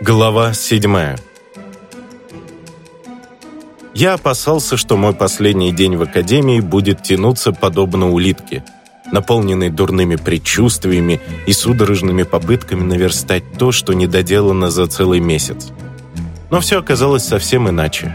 Глава седьмая. Я опасался, что мой последний день в академии будет тянуться подобно улитке, наполненный дурными предчувствиями и судорожными попытками наверстать то, что не доделано за целый месяц. Но все оказалось совсем иначе.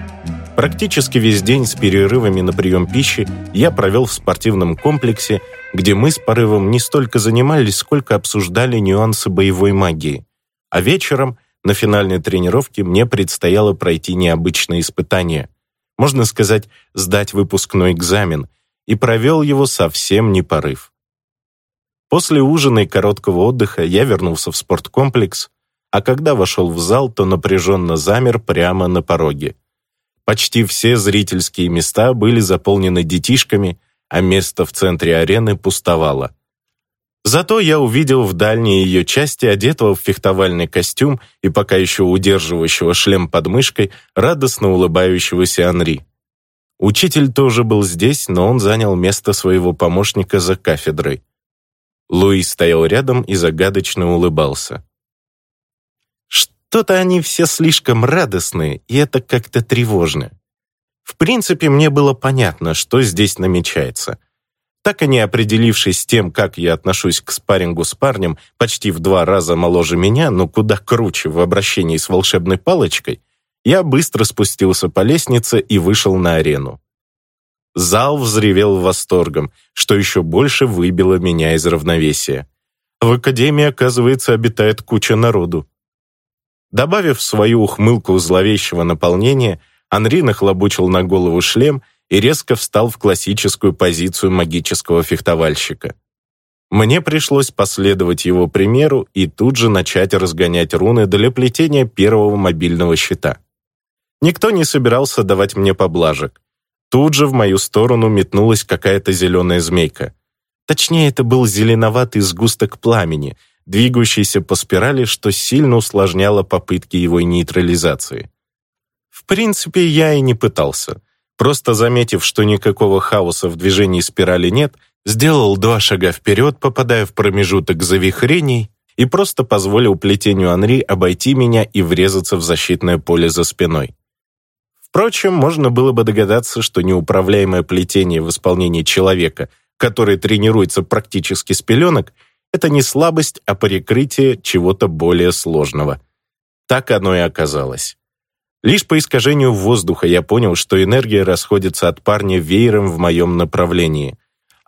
Практически весь день с перерывами на прием пищи я провел в спортивном комплексе, где мы с порывом не столько занимались, сколько обсуждали нюансы боевой магии. А вечером на финальной тренировке мне предстояло пройти необычное испытание. Можно сказать, сдать выпускной экзамен, и провел его совсем не порыв. После ужина и короткого отдыха я вернулся в спорткомплекс, а когда вошел в зал, то напряженно замер прямо на пороге. Почти все зрительские места были заполнены детишками, а место в центре арены пустовало. Зато я увидел в дальней ее части одетого в фехтовальный костюм и пока еще удерживающего шлем под мышкой радостно улыбающегося Анри. Учитель тоже был здесь, но он занял место своего помощника за кафедрой. Луи стоял рядом и загадочно улыбался. Что-то они все слишком радостные, и это как-то тревожно. В принципе, мне было понятно, что здесь намечается — так и не определившись с тем, как я отношусь к спаррингу с парнем, почти в два раза моложе меня, но куда круче в обращении с волшебной палочкой, я быстро спустился по лестнице и вышел на арену. Зал взревел восторгом, что еще больше выбило меня из равновесия. В академии, оказывается, обитает куча народу. Добавив свою ухмылку зловещего наполнения, Анри нахлобучил на голову шлем и резко встал в классическую позицию магического фехтовальщика. Мне пришлось последовать его примеру и тут же начать разгонять руны для плетения первого мобильного щита. Никто не собирался давать мне поблажек. Тут же в мою сторону метнулась какая-то зеленая змейка. Точнее, это был зеленоватый сгусток пламени, двигающийся по спирали, что сильно усложняло попытки его нейтрализации. В принципе, я и не пытался — Просто заметив, что никакого хаоса в движении спирали нет, сделал два шага вперед, попадая в промежуток завихрений, и просто позволил плетению Анри обойти меня и врезаться в защитное поле за спиной. Впрочем, можно было бы догадаться, что неуправляемое плетение в исполнении человека, который тренируется практически с пеленок, это не слабость, а перекрытие чего-то более сложного. Так оно и оказалось. Лишь по искажению воздуха я понял, что энергия расходится от парня веером в моем направлении.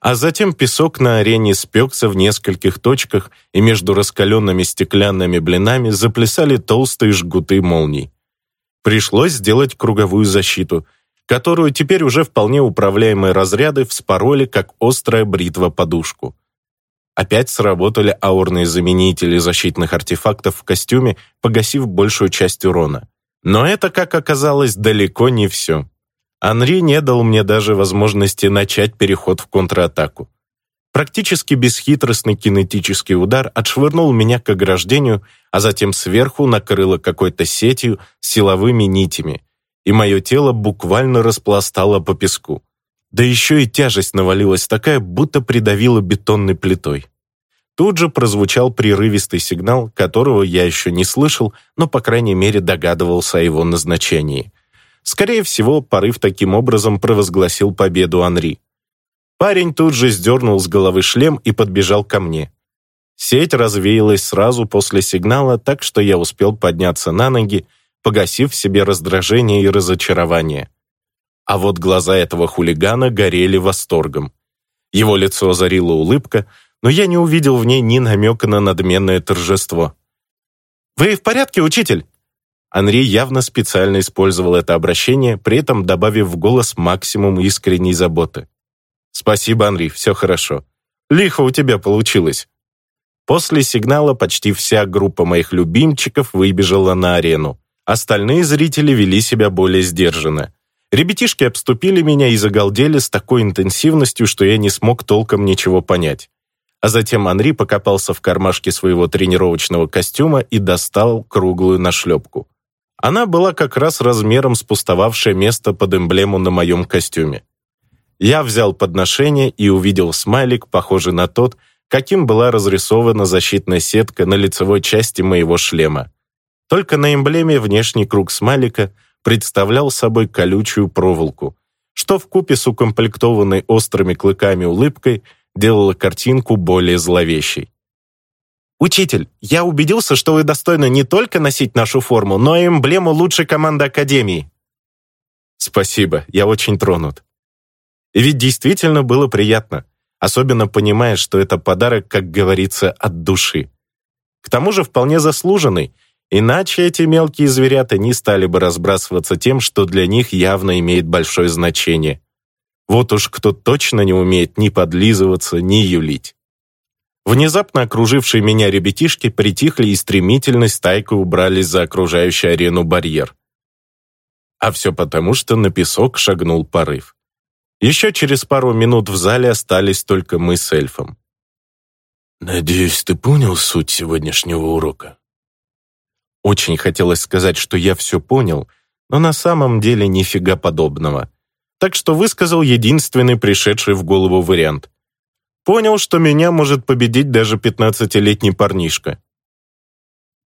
А затем песок на арене спекся в нескольких точках, и между раскаленными стеклянными блинами заплясали толстые жгуты молний. Пришлось сделать круговую защиту, которую теперь уже вполне управляемые разряды вспороли, как острая бритва подушку. Опять сработали аурные заменители защитных артефактов в костюме, погасив большую часть урона. Но это, как оказалось, далеко не все. Анри не дал мне даже возможности начать переход в контратаку. Практически бесхитростный кинетический удар отшвырнул меня к ограждению, а затем сверху накрыло какой-то сетью силовыми нитями, и мое тело буквально распластало по песку. Да еще и тяжесть навалилась такая, будто придавила бетонной плитой. Тут же прозвучал прерывистый сигнал, которого я еще не слышал, но, по крайней мере, догадывался о его назначении. Скорее всего, порыв таким образом провозгласил победу Анри. Парень тут же сдернул с головы шлем и подбежал ко мне. Сеть развеялась сразу после сигнала, так что я успел подняться на ноги, погасив в себе раздражение и разочарование. А вот глаза этого хулигана горели восторгом. Его лицо озарила улыбка, но я не увидел в ней ни намека на надменное торжество. «Вы в порядке, учитель?» Анри явно специально использовал это обращение, при этом добавив в голос максимум искренней заботы. «Спасибо, Анри, все хорошо. Лихо у тебя получилось». После сигнала почти вся группа моих любимчиков выбежала на арену. Остальные зрители вели себя более сдержанно. Ребятишки обступили меня и загалдели с такой интенсивностью, что я не смог толком ничего понять а затем Анри покопался в кармашке своего тренировочного костюма и достал круглую нашлепку. Она была как раз размером с пустовавшее место под эмблему на моем костюме. Я взял подношение и увидел смайлик, похожий на тот, каким была разрисована защитная сетка на лицевой части моего шлема. Только на эмблеме внешний круг смайлика представлял собой колючую проволоку, что вкупе с укомплектованной острыми клыками улыбкой делало картинку более зловещей. «Учитель, я убедился, что вы достойны не только носить нашу форму, но и эмблему лучшей команды Академии». «Спасибо, я очень тронут». И ведь действительно было приятно, особенно понимая, что это подарок, как говорится, от души. К тому же вполне заслуженный, иначе эти мелкие зверята не стали бы разбрасываться тем, что для них явно имеет большое значение. Вот уж кто точно не умеет ни подлизываться, ни юлить. Внезапно окружившие меня ребятишки притихли и стремительно стайкой убрались за окружающую арену барьер. А все потому, что на песок шагнул порыв. Еще через пару минут в зале остались только мы с эльфом. «Надеюсь, ты понял суть сегодняшнего урока?» Очень хотелось сказать, что я все понял, но на самом деле нифига подобного. Так что высказал единственный пришедший в голову вариант. Понял, что меня может победить даже пятнадцатилетний парнишка.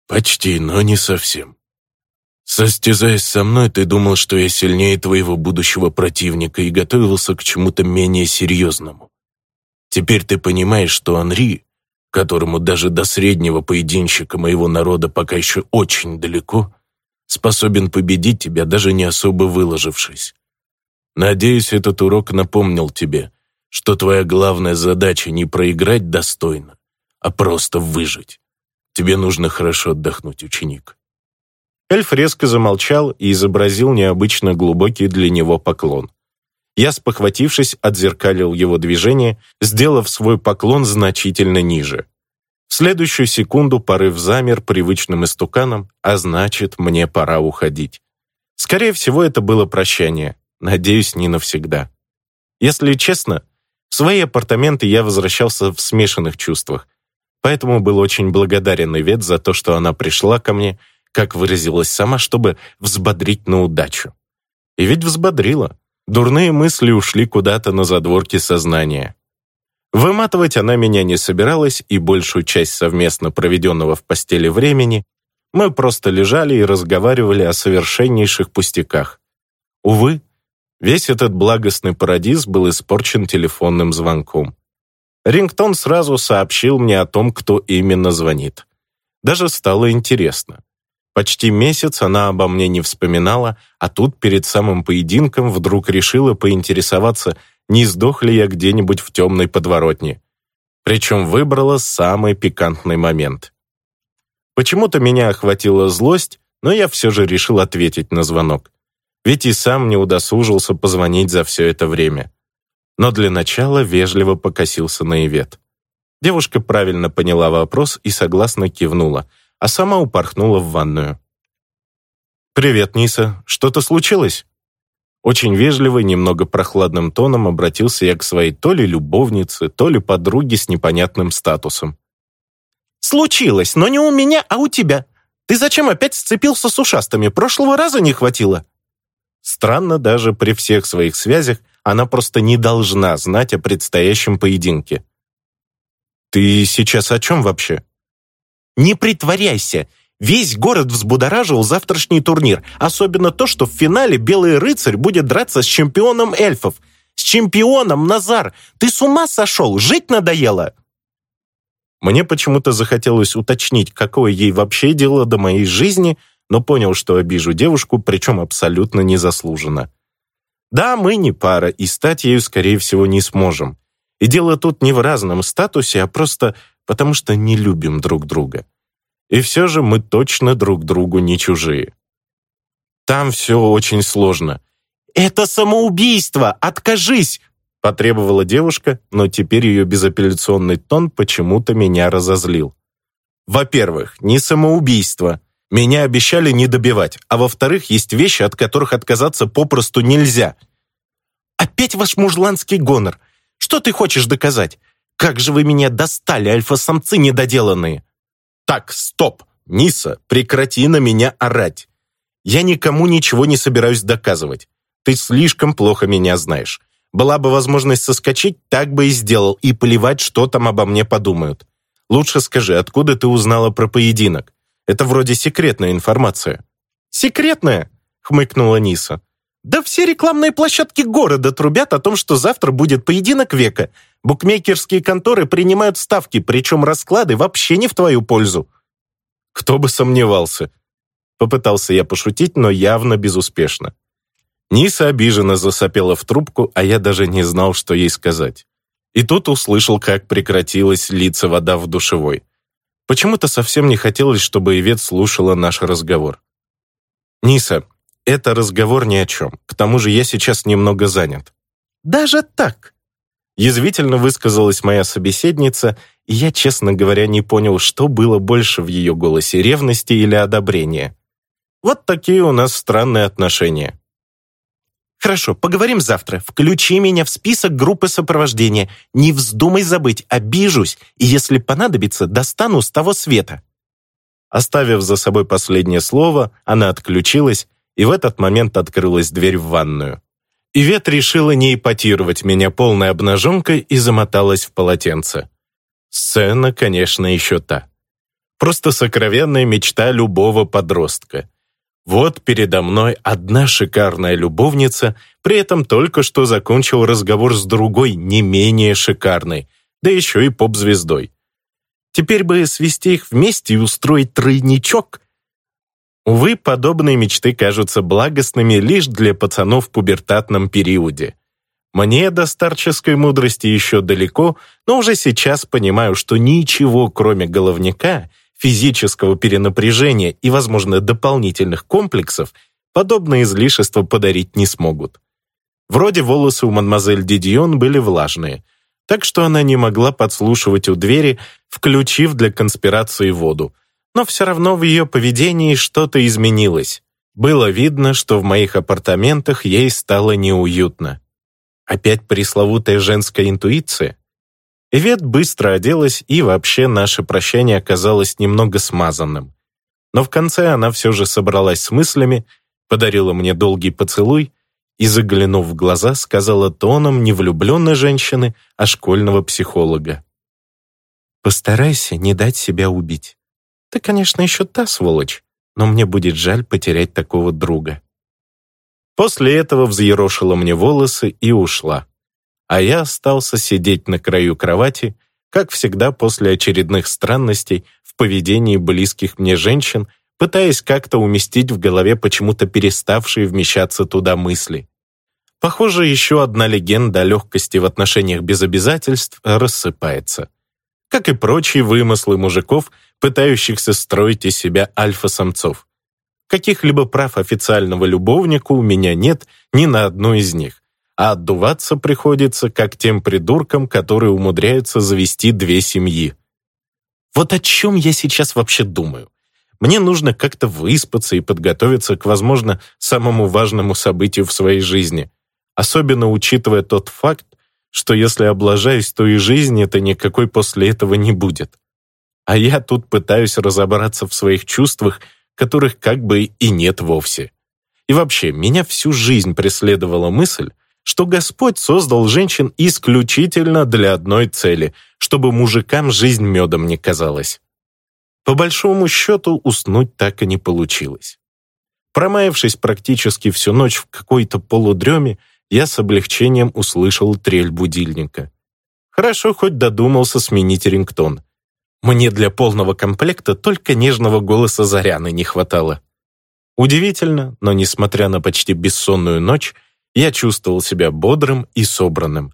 «Почти, но не совсем. Состязаясь со мной, ты думал, что я сильнее твоего будущего противника и готовился к чему-то менее серьезному. Теперь ты понимаешь, что Анри, которому даже до среднего поединщика моего народа пока еще очень далеко, способен победить тебя, даже не особо выложившись. Надеюсь, этот урок напомнил тебе, что твоя главная задача не проиграть достойно, а просто выжить. Тебе нужно хорошо отдохнуть, ученик». Эльф резко замолчал и изобразил необычно глубокий для него поклон. Я, спохватившись, отзеркалил его движение, сделав свой поклон значительно ниже. В следующую секунду порыв замер привычным истуканом, а значит, мне пора уходить. Скорее всего, это было прощание. Надеюсь, не навсегда. Если честно, в свои апартаменты я возвращался в смешанных чувствах, поэтому был очень благодарен Ивет за то, что она пришла ко мне, как выразилась сама, чтобы взбодрить на удачу. И ведь взбодрила. Дурные мысли ушли куда-то на задворки сознания. Выматывать она меня не собиралась, и большую часть совместно проведенного в постели времени мы просто лежали и разговаривали о совершеннейших пустяках. Увы, Весь этот благостный парадиз был испорчен телефонным звонком. Рингтон сразу сообщил мне о том, кто именно звонит. Даже стало интересно. Почти месяц она обо мне не вспоминала, а тут перед самым поединком вдруг решила поинтересоваться, не сдох ли я где-нибудь в темной подворотне. Причем выбрала самый пикантный момент. Почему-то меня охватила злость, но я все же решил ответить на звонок ведь и сам не удосужился позвонить за все это время. Но для начала вежливо покосился на Ивет. Девушка правильно поняла вопрос и согласно кивнула, а сама упорхнула в ванную. «Привет, Ниса. Что-то случилось?» Очень вежливо и немного прохладным тоном обратился я к своей то ли любовнице, то ли подруге с непонятным статусом. «Случилось, но не у меня, а у тебя. Ты зачем опять сцепился с ушастыми? Прошлого раза не хватило?» Странно, даже при всех своих связях она просто не должна знать о предстоящем поединке. «Ты сейчас о чем вообще?» «Не притворяйся! Весь город взбудоражил завтрашний турнир, особенно то, что в финале Белый рыцарь будет драться с чемпионом эльфов. С чемпионом, Назар! Ты с ума сошел? Жить надоело!» Мне почему-то захотелось уточнить, какое ей вообще дело до моей жизни, но понял, что обижу девушку, причем абсолютно незаслуженно. Да, мы не пара, и стать ею, скорее всего, не сможем. И дело тут не в разном статусе, а просто потому что не любим друг друга. И все же мы точно друг другу не чужие. Там все очень сложно. «Это самоубийство! Откажись!» потребовала девушка, но теперь ее безапелляционный тон почему-то меня разозлил. Во-первых, не самоубийство. Меня обещали не добивать, а во-вторых, есть вещи, от которых отказаться попросту нельзя. Опять ваш мужланский гонор. Что ты хочешь доказать? Как же вы меня достали, альфа-самцы недоделанные? Так, стоп, Ниса, прекрати на меня орать. Я никому ничего не собираюсь доказывать. Ты слишком плохо меня знаешь. Была бы возможность соскочить, так бы и сделал, и плевать, что там обо мне подумают. Лучше скажи, откуда ты узнала про поединок? Это вроде секретная информация». «Секретная?» — хмыкнула Ниса. «Да все рекламные площадки города трубят о том, что завтра будет поединок века. Букмекерские конторы принимают ставки, причем расклады вообще не в твою пользу». «Кто бы сомневался?» Попытался я пошутить, но явно безуспешно. Ниса обиженно засопела в трубку, а я даже не знал, что ей сказать. И тут услышал, как прекратилась литься вода в душевой. Почему-то совсем не хотелось, чтобы Ивет слушала наш разговор. «Ниса, это разговор ни о чем. К тому же я сейчас немного занят». «Даже так?» Язвительно высказалась моя собеседница, и я, честно говоря, не понял, что было больше в ее голосе, ревности или одобрения. Вот такие у нас странные отношения. Хорошо, поговорим завтра. Включи меня в список группы сопровождения. Не вздумай забыть, обижусь, и если понадобится, достану с того света». Оставив за собой последнее слово, она отключилась, и в этот момент открылась дверь в ванную. Ивет решила не ипотировать меня полной обнаженкой и замоталась в полотенце. Сцена, конечно, еще та. Просто сокровенная мечта любого подростка. Вот передо мной одна шикарная любовница, при этом только что закончил разговор с другой, не менее шикарной, да еще и поп-звездой. Теперь бы свести их вместе и устроить тройничок. Увы, подобные мечты кажутся благостными лишь для пацанов в пубертатном периоде. Мне до старческой мудрости еще далеко, но уже сейчас понимаю, что ничего, кроме головняка, физического перенапряжения и, возможно, дополнительных комплексов, подобные излишества подарить не смогут. Вроде волосы у мадемуазель Дидион были влажные, так что она не могла подслушивать у двери, включив для конспирации воду. Но все равно в ее поведении что-то изменилось. Было видно, что в моих апартаментах ей стало неуютно. Опять пресловутая женская интуиция? Ивет быстро оделась, и вообще наше прощание оказалось немного смазанным. Но в конце она все же собралась с мыслями, подарила мне долгий поцелуй и, заглянув в глаза, сказала тоном не влюбленной женщины, а школьного психолога. «Постарайся не дать себя убить. Ты, конечно, еще та сволочь, но мне будет жаль потерять такого друга». После этого взъерошила мне волосы и ушла а я остался сидеть на краю кровати, как всегда после очередных странностей в поведении близких мне женщин, пытаясь как-то уместить в голове почему-то переставшие вмещаться туда мысли. Похоже, еще одна легенда о легкости в отношениях без обязательств рассыпается. Как и прочие вымыслы мужиков, пытающихся строить из себя альфа-самцов. Каких-либо прав официального любовника у меня нет ни на одну из них а отдуваться приходится, как тем придуркам, которые умудряются завести две семьи. Вот о чем я сейчас вообще думаю? Мне нужно как-то выспаться и подготовиться к, возможно, самому важному событию в своей жизни, особенно учитывая тот факт, что если облажаюсь, то и жизни-то никакой после этого не будет. А я тут пытаюсь разобраться в своих чувствах, которых как бы и нет вовсе. И вообще, меня всю жизнь преследовала мысль, что Господь создал женщин исключительно для одной цели, чтобы мужикам жизнь медом не казалась. По большому счету, уснуть так и не получилось. Промаявшись практически всю ночь в какой-то полудреме, я с облегчением услышал трель будильника. Хорошо, хоть додумался сменить рингтон. Мне для полного комплекта только нежного голоса Заряны не хватало. Удивительно, но несмотря на почти бессонную ночь, я чувствовал себя бодрым и собранным.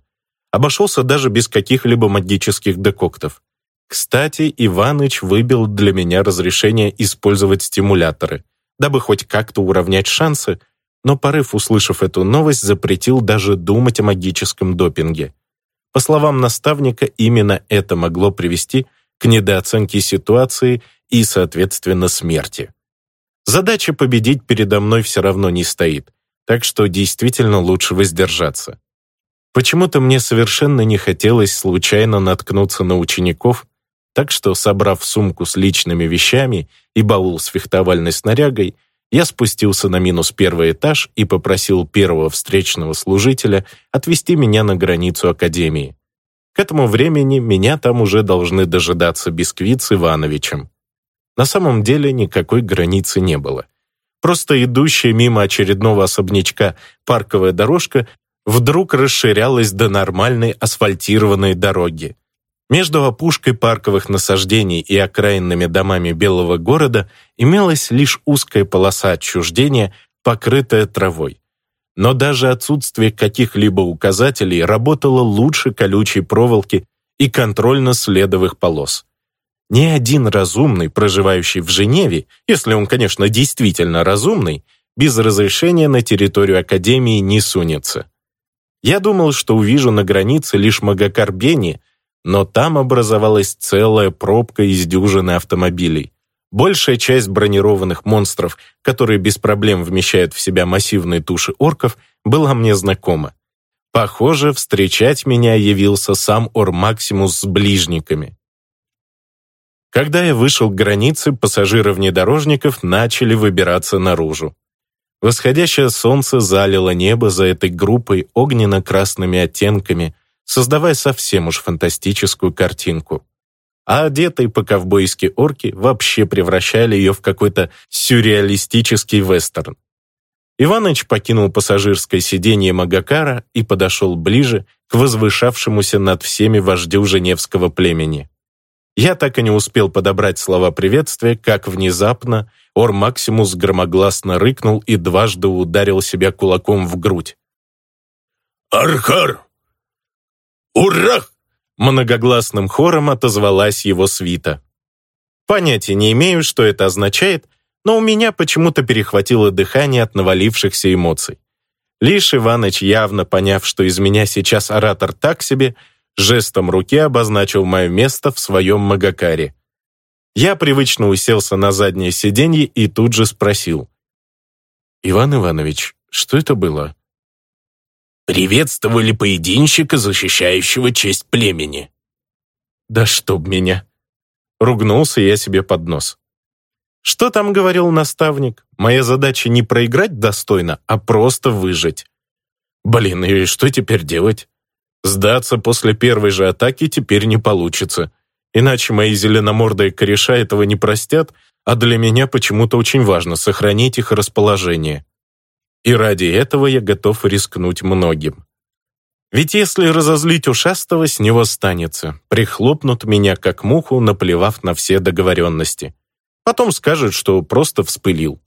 Обошелся даже без каких-либо магических декоктов. Кстати, Иваныч выбил для меня разрешение использовать стимуляторы, дабы хоть как-то уравнять шансы, но порыв, услышав эту новость, запретил даже думать о магическом допинге. По словам наставника, именно это могло привести к недооценке ситуации и, соответственно, смерти. Задача победить передо мной все равно не стоит, так что действительно лучше воздержаться. Почему-то мне совершенно не хотелось случайно наткнуться на учеников, так что, собрав сумку с личными вещами и баул с фехтовальной снарягой, я спустился на минус первый этаж и попросил первого встречного служителя отвезти меня на границу академии. К этому времени меня там уже должны дожидаться Бисквит с Ивановичем. На самом деле никакой границы не было. Просто идущая мимо очередного особнячка парковая дорожка вдруг расширялась до нормальной асфальтированной дороги. Между опушкой парковых насаждений и окраинными домами Белого города имелась лишь узкая полоса отчуждения, покрытая травой. Но даже отсутствие каких-либо указателей работало лучше колючей проволоки и контрольно-следовых полос. Ни один разумный, проживающий в Женеве, если он, конечно, действительно разумный, без разрешения на территорию Академии не сунется. Я думал, что увижу на границе лишь Магакар Бени, но там образовалась целая пробка из дюжины автомобилей. Большая часть бронированных монстров, которые без проблем вмещают в себя массивные туши орков, была мне знакома. Похоже, встречать меня явился сам Ор Максимус с ближниками. Когда я вышел к границе, пассажиры внедорожников начали выбираться наружу. Восходящее солнце залило небо за этой группой огненно-красными оттенками, создавая совсем уж фантастическую картинку. А одетые по-ковбойски орки вообще превращали ее в какой-то сюрреалистический вестерн. Иваныч покинул пассажирское сиденье Магакара и подошел ближе к возвышавшемуся над всеми вождю Женевского племени. Я так и не успел подобрать слова приветствия, как внезапно Ор Максимус громогласно рыкнул и дважды ударил себя кулаком в грудь. «Архар! Ура!» Многогласным хором отозвалась его свита. Понятия не имею, что это означает, но у меня почему-то перехватило дыхание от навалившихся эмоций. Лишь Иваныч, явно поняв, что из меня сейчас оратор так себе, жестом руки обозначил мое место в своем магакаре. Я привычно уселся на заднее сиденье и тут же спросил. «Иван Иванович, что это было?» «Приветствовали поединщика, защищающего честь племени». «Да чтоб меня!» Ругнулся я себе под нос. Что там говорил наставник? Моя задача не проиграть достойно, а просто выжить. Блин, и что теперь делать? Сдаться после первой же атаки теперь не получится. Иначе мои зеленомордые кореша этого не простят, а для меня почему-то очень важно сохранить их расположение. И ради этого я готов рискнуть многим. Ведь если разозлить ушастого, с него станется. Прихлопнут меня, как муху, наплевав на все договоренности. Потом скажут, что просто вспылил.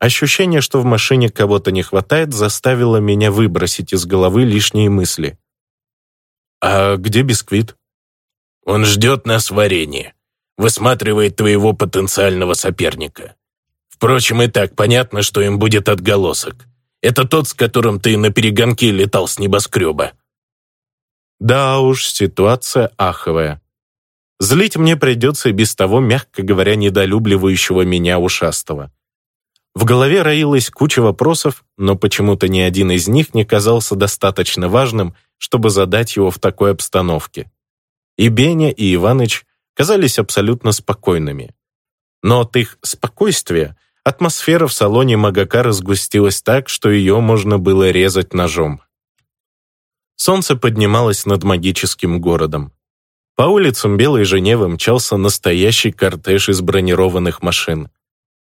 Ощущение, что в машине кого-то не хватает, заставило меня выбросить из головы лишние мысли. «А где бисквит?» «Он ждет нас в арене. Высматривает твоего потенциального соперника. Впрочем, и так понятно, что им будет отголосок. Это тот, с которым ты на перегонке летал с небоскреба». Да уж, ситуация аховая. Злить мне придется и без того, мягко говоря, недолюбливающего меня ушастого. В голове роилась куча вопросов, но почему-то ни один из них не казался достаточно важным, чтобы задать его в такой обстановке. И Беня, и Иваныч казались абсолютно спокойными. Но от их спокойствия атмосфера в салоне Магака сгустилась так, что ее можно было резать ножом. Солнце поднималось над магическим городом. По улицам Белой Женевы мчался настоящий кортеж из бронированных машин.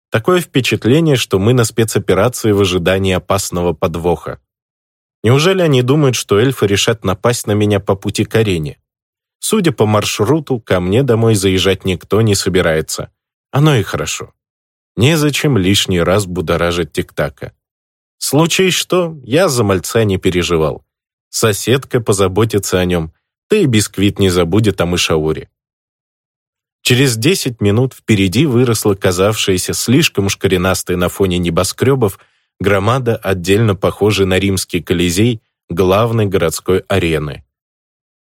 Такое впечатление, что мы на спецоперации в ожидании опасного подвоха. Неужели они думают, что эльфы решат напасть на меня по пути к арене? Судя по маршруту, ко мне домой заезжать никто не собирается. Оно и хорошо. Незачем лишний раз будоражить тик-така. Случай что, я за мальца не переживал. Соседка позаботится о нем, да и бисквит не забудет о мышауре. Через 10 минут впереди выросла казавшаяся слишком уж коренастой на фоне небоскребов громада, отдельно похожая на римский Колизей, главной городской арены.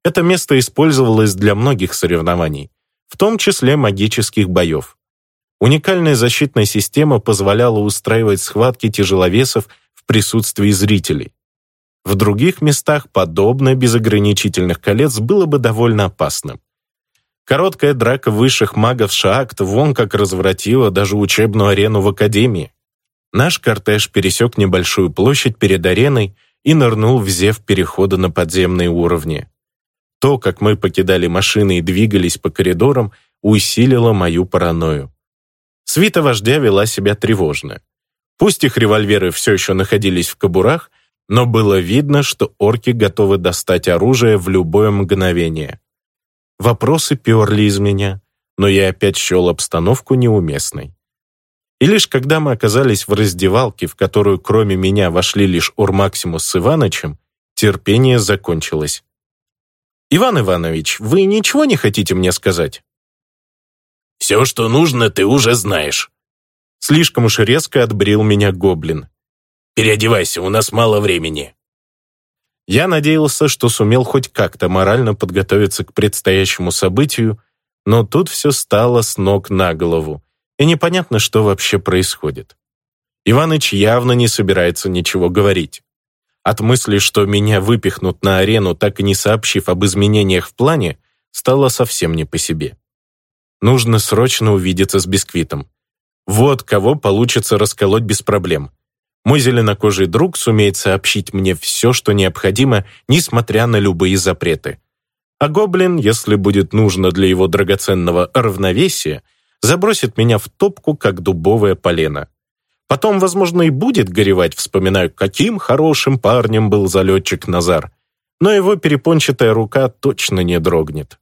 Это место использовалось для многих соревнований, в том числе магических боев. Уникальная защитная система позволяла устраивать схватки тяжеловесов в присутствии зрителей. В других местах подобное без ограничительных колец было бы довольно опасным. Короткая драка высших магов Шаакт вон как развратила даже учебную арену в Академии. Наш кортеж пересек небольшую площадь перед ареной и нырнул в зев перехода на подземные уровни. То, как мы покидали машины и двигались по коридорам, усилило мою паранойю. Свита вождя вела себя тревожно. Пусть их револьверы все еще находились в кобурах, но было видно, что орки готовы достать оружие в любое мгновение. Вопросы перли из меня, но я опять счел обстановку неуместной. И лишь когда мы оказались в раздевалке, в которую кроме меня вошли лишь Урмаксимус с Иванычем, терпение закончилось. «Иван Иванович, вы ничего не хотите мне сказать?» «Все, что нужно, ты уже знаешь». Слишком уж резко отбрил меня гоблин. «Переодевайся, у нас мало времени». Я надеялся, что сумел хоть как-то морально подготовиться к предстоящему событию, но тут все стало с ног на голову, и непонятно, что вообще происходит. Иваныч явно не собирается ничего говорить. От мысли, что меня выпихнут на арену, так и не сообщив об изменениях в плане, стало совсем не по себе. Нужно срочно увидеться с бисквитом. Вот кого получится расколоть без проблем. Мой зеленокожий друг сумеет сообщить мне все, что необходимо, несмотря на любые запреты. А гоблин, если будет нужно для его драгоценного равновесия, забросит меня в топку, как дубовое полено. Потом, возможно, и будет горевать, вспоминая, каким хорошим парнем был залетчик Назар. Но его перепончатая рука точно не дрогнет.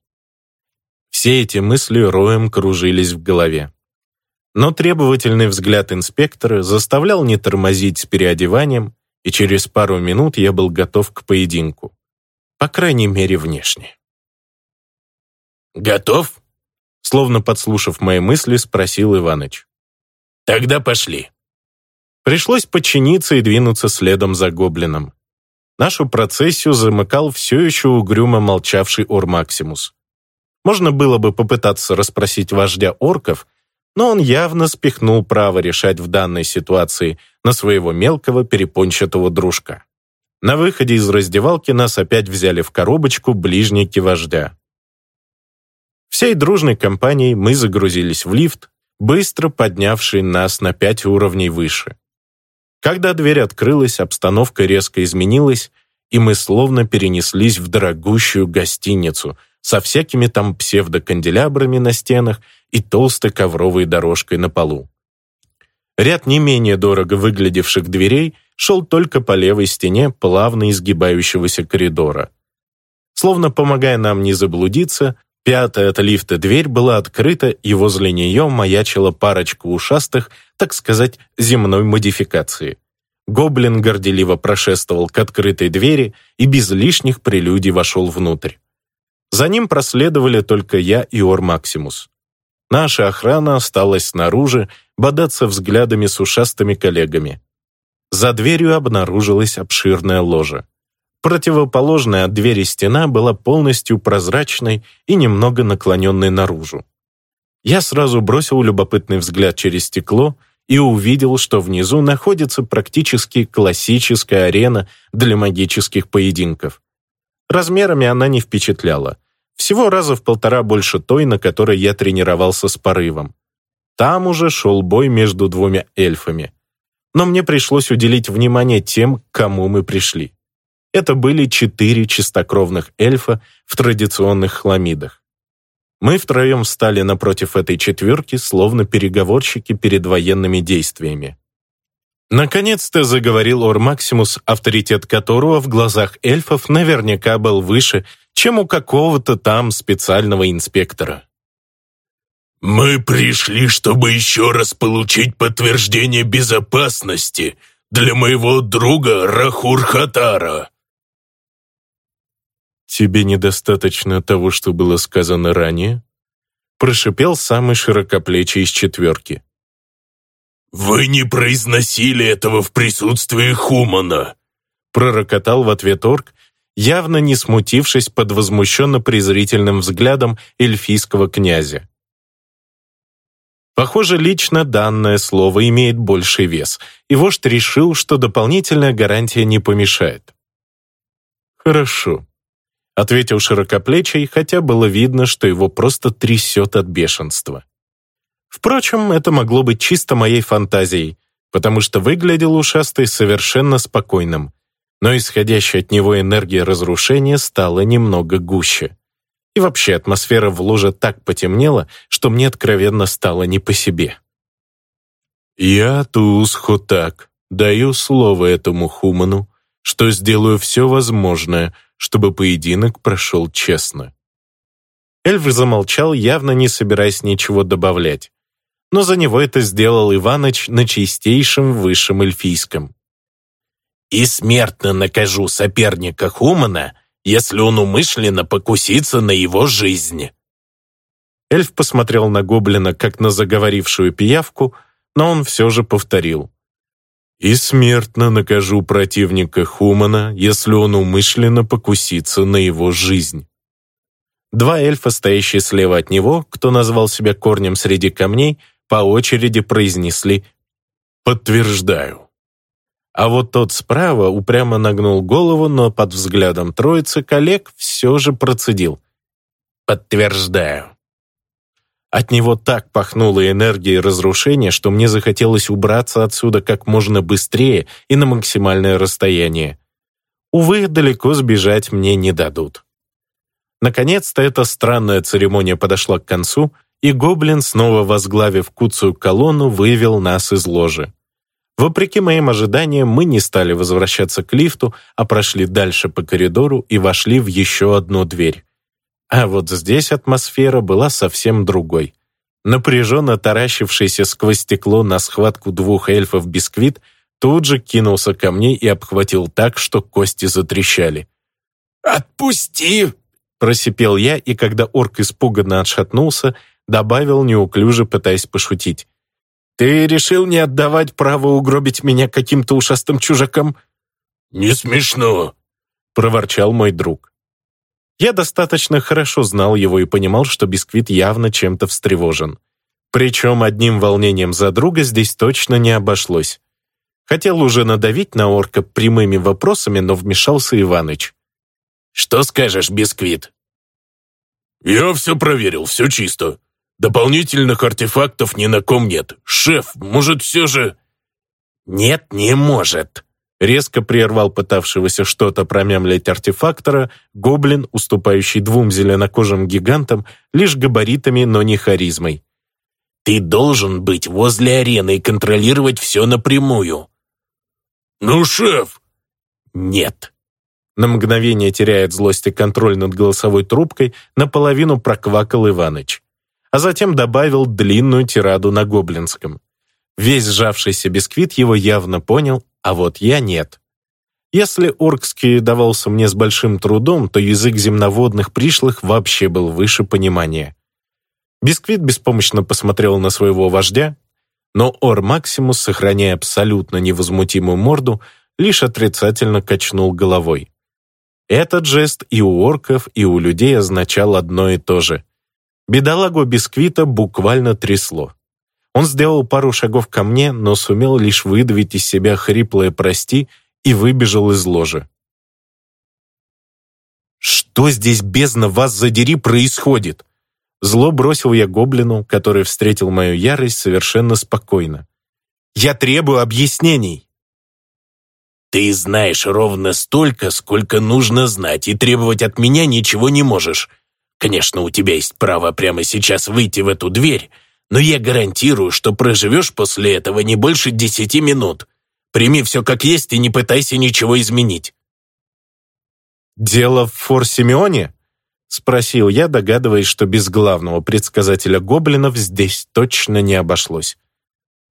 Все эти мысли роем кружились в голове. Но требовательный взгляд инспектора заставлял не тормозить с переодеванием, и через пару минут я был готов к поединку. По крайней мере, внешне. «Готов?» Словно подслушав мои мысли, спросил Иваныч. «Тогда пошли». Пришлось подчиниться и двинуться следом за гоблином. Нашу процессию замыкал все еще угрюмо молчавший Ор-Максимус. Можно было бы попытаться расспросить вождя орков, но он явно спихнул право решать в данной ситуации на своего мелкого перепончатого дружка. На выходе из раздевалки нас опять взяли в коробочку ближники вождя. Всей дружной компанией мы загрузились в лифт, быстро поднявший нас на пять уровней выше. Когда дверь открылась, обстановка резко изменилась, и мы словно перенеслись в дорогущую гостиницу со всякими там псевдоканделябрами на стенах и толстой ковровой дорожкой на полу. Ряд не менее дорого выглядевших дверей шел только по левой стене плавно изгибающегося коридора. Словно помогая нам не заблудиться, пятая от лифта дверь была открыта, и возле нее маячила парочка ушастых, так сказать, земной модификации. Гоблин горделиво прошествовал к открытой двери и без лишних прелюдий вошел внутрь. За ним проследовали только я и Ор Максимус. Наша охрана осталась снаружи, бодаться взглядами с ушастыми коллегами. За дверью обнаружилась обширная ложа. Противоположная от двери стена была полностью прозрачной и немного наклоненной наружу. Я сразу бросил любопытный взгляд через стекло и увидел, что внизу находится практически классическая арена для магических поединков. Размерами она не впечатляла. Всего раза в полтора больше той, на которой я тренировался с порывом. Там уже шел бой между двумя эльфами. Но мне пришлось уделить внимание тем, к кому мы пришли. Это были четыре чистокровных эльфа в традиционных хламидах. Мы втроем встали напротив этой четверки, словно переговорщики перед военными действиями. Наконец-то заговорил Ор Максимус, авторитет которого в глазах эльфов наверняка был выше, чем у какого-то там специального инспектора. «Мы пришли, чтобы еще раз получить подтверждение безопасности для моего друга Рахур-Хатара». «Тебе недостаточно того, что было сказано ранее?» прошипел самый широкоплечий из четверки. «Вы не произносили этого в присутствии Хумана!» пророкотал в ответ орк, явно не смутившись под возмущенно-презрительным взглядом эльфийского князя. Похоже, лично данное слово имеет больший вес, и вождь решил, что дополнительная гарантия не помешает. «Хорошо», — ответил широкоплечий, хотя было видно, что его просто трясет от бешенства. Впрочем, это могло быть чисто моей фантазией, потому что выглядел ушастый совершенно спокойным, но исходящая от него энергия разрушения стала немного гуще. И вообще атмосфера в ложе так потемнела, что мне откровенно стало не по себе. «Я, Туус Хотак, даю слово этому Хуману, что сделаю все возможное, чтобы поединок прошел честно». Эльф замолчал, явно не собираясь ничего добавлять. Но за него это сделал Иваныч на чистейшем высшем эльфийском. «И смертно накажу соперника Хумана, если он умышленно покусится на его жизнь». Эльф посмотрел на гоблина, как на заговорившую пиявку, но он все же повторил. «И смертно накажу противника Хумана, если он умышленно покусится на его жизнь». Два эльфа, стоящие слева от него, кто назвал себя корнем среди камней, по очереди произнесли «Подтверждаю». А вот тот справа упрямо нагнул голову, но под взглядом троицы коллег все же процедил «Подтверждаю». От него так пахнуло энергией разрушения, что мне захотелось убраться отсюда как можно быстрее и на максимальное расстояние. Увы, далеко сбежать мне не дадут. Наконец-то эта странная церемония подошла к концу, и гоблин, снова возглавив куцую колонну, вывел нас из ложи. Вопреки моим ожиданиям, мы не стали возвращаться к лифту, а прошли дальше по коридору и вошли в еще одну дверь. А вот здесь атмосфера была совсем другой. Напряженно таращившийся сквозь стекло на схватку двух эльфов бисквит тут же кинулся ко мне и обхватил так, что кости затрещали. «Отпусти!» Просипел я, и когда орк испуганно отшатнулся, добавил неуклюже, пытаясь пошутить. «Ты решил не отдавать право угробить меня каким-то ушастым чужакам?» «Не смешно», — проворчал мой друг. Я достаточно хорошо знал его и понимал, что Бисквит явно чем-то встревожен. Причем одним волнением за друга здесь точно не обошлось. Хотел уже надавить на орка прямыми вопросами, но вмешался Иваныч. Что скажешь, Бисквит?» «Я все проверил, все чисто. Дополнительных артефактов ни на ком нет. Шеф, может, все же...» «Нет, не может», — резко прервал пытавшегося что-то промямлять артефактора гоблин, уступающий двум зеленокожим гигантам лишь габаритами, но не харизмой. «Ты должен быть возле арены и контролировать все напрямую». «Ну, шеф!» «Нет», на мгновение теряет злость и контроль над голосовой трубкой, наполовину проквакал Иваныч. А затем добавил длинную тираду на гоблинском. Весь сжавшийся бисквит его явно понял, а вот я нет. Если оркский давался мне с большим трудом, то язык земноводных пришлых вообще был выше понимания. Бисквит беспомощно посмотрел на своего вождя, но Ор Максимус, сохраняя абсолютно невозмутимую морду, лишь отрицательно качнул головой. Этот жест и у орков, и у людей означал одно и то же. Бедолагу Бисквита буквально трясло. Он сделал пару шагов ко мне, но сумел лишь выдавить из себя хриплое «прости» и выбежал из ложи. «Что здесь, бездна, вас задери, происходит?» Зло бросил я гоблину, который встретил мою ярость совершенно спокойно. «Я требую объяснений!» Ты знаешь ровно столько, сколько нужно знать, и требовать от меня ничего не можешь. Конечно, у тебя есть право прямо сейчас выйти в эту дверь, но я гарантирую, что проживешь после этого не больше десяти минут. Прими все как есть и не пытайся ничего изменить». «Дело в Фор-Симеоне?» — спросил я, догадываясь, что без главного предсказателя гоблинов здесь точно не обошлось.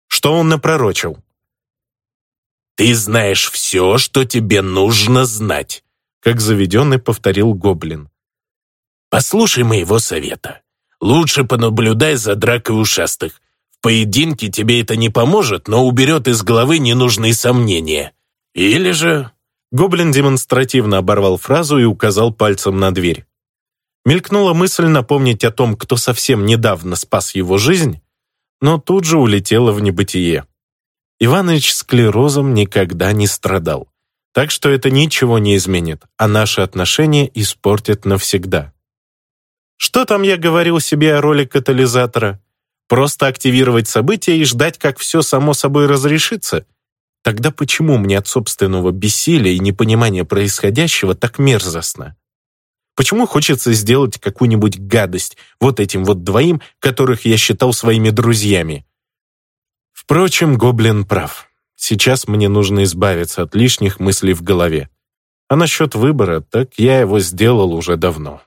«Что он напророчил?» «Ты знаешь все, что тебе нужно знать», как заведенный повторил гоблин. «Послушай моего совета. Лучше понаблюдай за дракой ушастых. В поединке тебе это не поможет, но уберет из головы ненужные сомнения. Или же...» Гоблин демонстративно оборвал фразу и указал пальцем на дверь. Мелькнула мысль напомнить о том, кто совсем недавно спас его жизнь, но тут же улетела в небытие. Иваныч склерозом никогда не страдал. Так что это ничего не изменит, а наши отношения испортят навсегда. Что там я говорил себе о роли катализатора? Просто активировать события и ждать, как все само собой разрешится? Тогда почему мне от собственного бессилия и непонимания происходящего так мерзостно? Почему хочется сделать какую-нибудь гадость вот этим вот двоим, которых я считал своими друзьями? Впрочем, Гоблин прав. Сейчас мне нужно избавиться от лишних мыслей в голове. А насчет выбора, так я его сделал уже давно.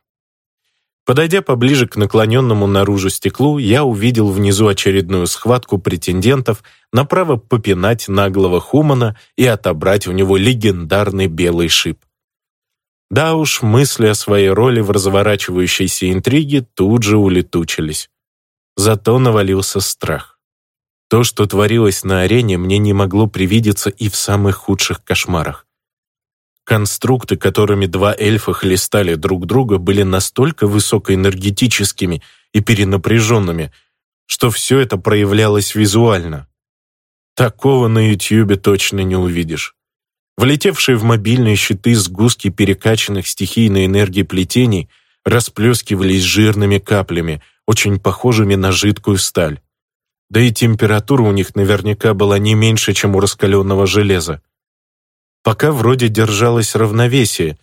Подойдя поближе к наклоненному наружу стеклу, я увидел внизу очередную схватку претендентов на право попинать наглого Хумана и отобрать у него легендарный белый шип. Да уж, мысли о своей роли в разворачивающейся интриге тут же улетучились. Зато навалился страх. То, что творилось на арене, мне не могло привидеться и в самых худших кошмарах. Конструкты, которыми два эльфа хлестали друг друга, были настолько высокоэнергетическими и перенапряженными, что все это проявлялось визуально. Такого на Ютьюбе точно не увидишь. Влетевшие в мобильные щиты сгустки перекачанных стихийной энергии плетений расплескивались жирными каплями, очень похожими на жидкую сталь. Да и температура у них наверняка была не меньше, чем у раскаленного железа. Пока вроде держалось равновесие,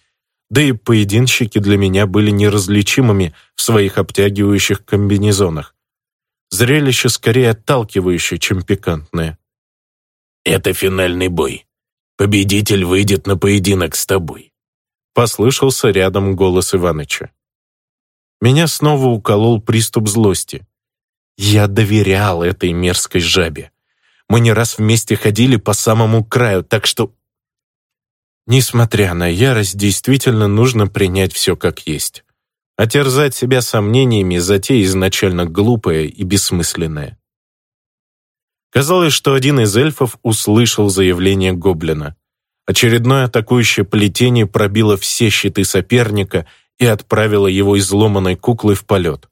да и поединщики для меня были неразличимыми в своих обтягивающих комбинезонах. Зрелище скорее отталкивающее, чем пикантное. «Это финальный бой. Победитель выйдет на поединок с тобой», послышался рядом голос Иваныча. Меня снова уколол приступ злости. Я доверял этой мерзкой жабе. Мы не раз вместе ходили по самому краю, так что Несмотря на ярость, действительно нужно принять все как есть. А терзать себя сомнениями – затея изначально глупая и бессмысленная. Казалось, что один из эльфов услышал заявление гоблина. Очередное атакующее плетение пробило все щиты соперника и отправило его изломанной куклой в полет.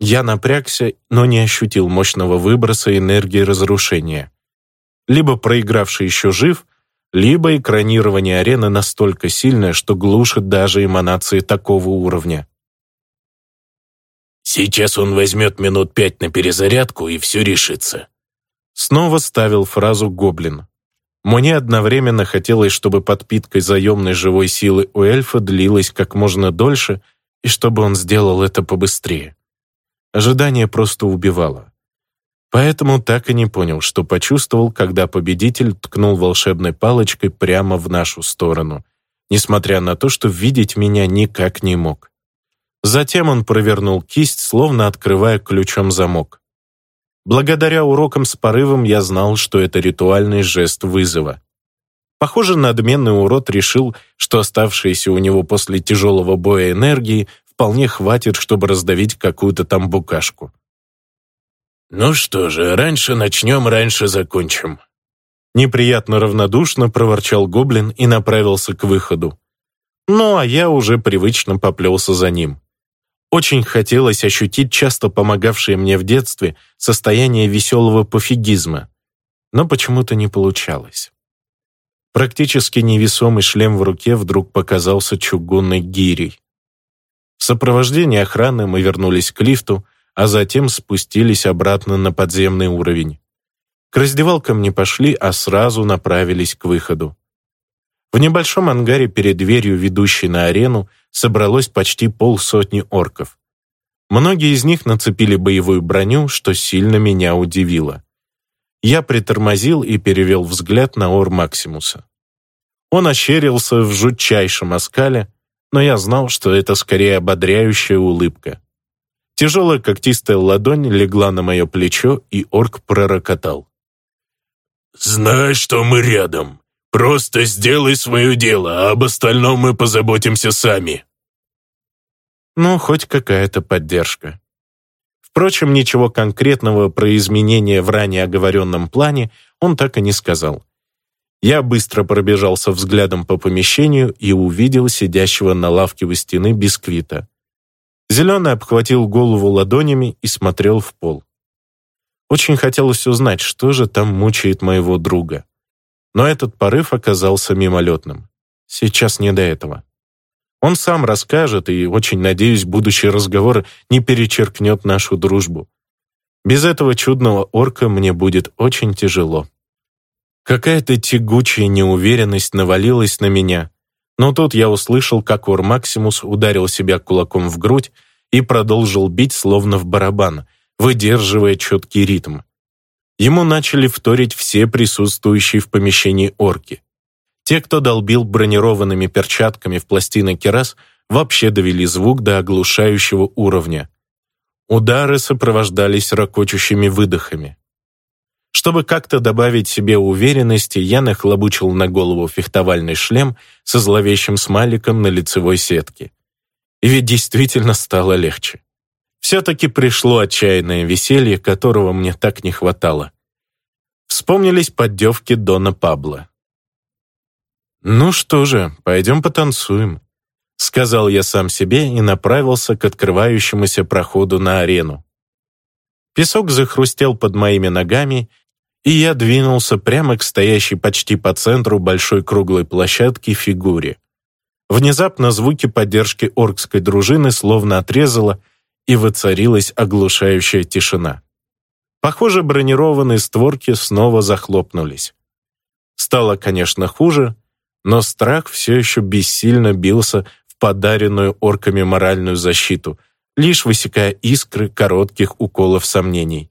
Я напрягся, но не ощутил мощного выброса энергии разрушения. Либо проигравший еще жив, либо экранирование арены настолько сильное, что глушит даже эманации такого уровня. «Сейчас он возьмет минут пять на перезарядку, и все решится». Снова ставил фразу «Гоблин». Мне одновременно хотелось, чтобы подпитка заемной живой силы у эльфа длилась как можно дольше, и чтобы он сделал это побыстрее. Ожидание просто убивало. Поэтому так и не понял, что почувствовал, когда победитель ткнул волшебной палочкой прямо в нашу сторону, несмотря на то, что видеть меня никак не мог. Затем он провернул кисть, словно открывая ключом замок. Благодаря урокам с порывом я знал, что это ритуальный жест вызова. Похоже, надменный урод решил, что оставшиеся у него после тяжелого боя энергии вполне хватит, чтобы раздавить какую-то там букашку. «Ну что же, раньше начнем, раньше закончим». Неприятно равнодушно проворчал гоблин и направился к выходу. Ну, а я уже привычно поплелся за ним. Очень хотелось ощутить часто помогавшее мне в детстве состояние веселого пофигизма, но почему-то не получалось. Практически невесомый шлем в руке вдруг показался чугунной гирей. В сопровождении охраны мы вернулись к лифту, а затем спустились обратно на подземный уровень. К раздевалкам не пошли, а сразу направились к выходу. В небольшом ангаре перед дверью, ведущей на арену, собралось почти полсотни орков. Многие из них нацепили боевую броню, что сильно меня удивило. Я притормозил и перевел взгляд на ор Максимуса. Он ощерился в жутчайшем оскале, но я знал, что это скорее ободряющая улыбка. Тяжелая когтистая ладонь легла на мое плечо, и орк пророкотал. «Знай, что мы рядом. Просто сделай свое дело, а об остальном мы позаботимся сами». Ну, хоть какая-то поддержка. Впрочем, ничего конкретного про изменения в ранее оговоренном плане он так и не сказал. Я быстро пробежался взглядом по помещению и увидел сидящего на лавке у стены бисквита. Зеленый обхватил голову ладонями и смотрел в пол. Очень хотелось узнать, что же там мучает моего друга. Но этот порыв оказался мимолетным. Сейчас не до этого. Он сам расскажет, и, очень надеюсь, будущий разговор не перечеркнет нашу дружбу. Без этого чудного орка мне будет очень тяжело. Какая-то тягучая неуверенность навалилась на меня, Но тут я услышал, как Ор Максимус ударил себя кулаком в грудь и продолжил бить словно в барабан, выдерживая четкий ритм. Ему начали вторить все присутствующие в помещении орки. Те, кто долбил бронированными перчатками в пластины керас, вообще довели звук до оглушающего уровня. Удары сопровождались ракочущими выдохами. Чтобы как-то добавить себе уверенности, я нахлобучил на голову фехтовальный шлем со зловещим смайликом на лицевой сетке. И ведь действительно стало легче. Все-таки пришло отчаянное веселье, которого мне так не хватало. Вспомнились поддевки Дона Пабло. «Ну что же, пойдем потанцуем», — сказал я сам себе и направился к открывающемуся проходу на арену. Песок захрустел под моими ногами, и я двинулся прямо к стоящей почти по центру большой круглой площадки фигуре. Внезапно звуки поддержки оркской дружины словно отрезало — и воцарилась оглушающая тишина. Похоже, бронированные створки снова захлопнулись. Стало, конечно, хуже, но страх все еще бессильно бился в подаренную орками моральную защиту, лишь высекая искры коротких уколов сомнений.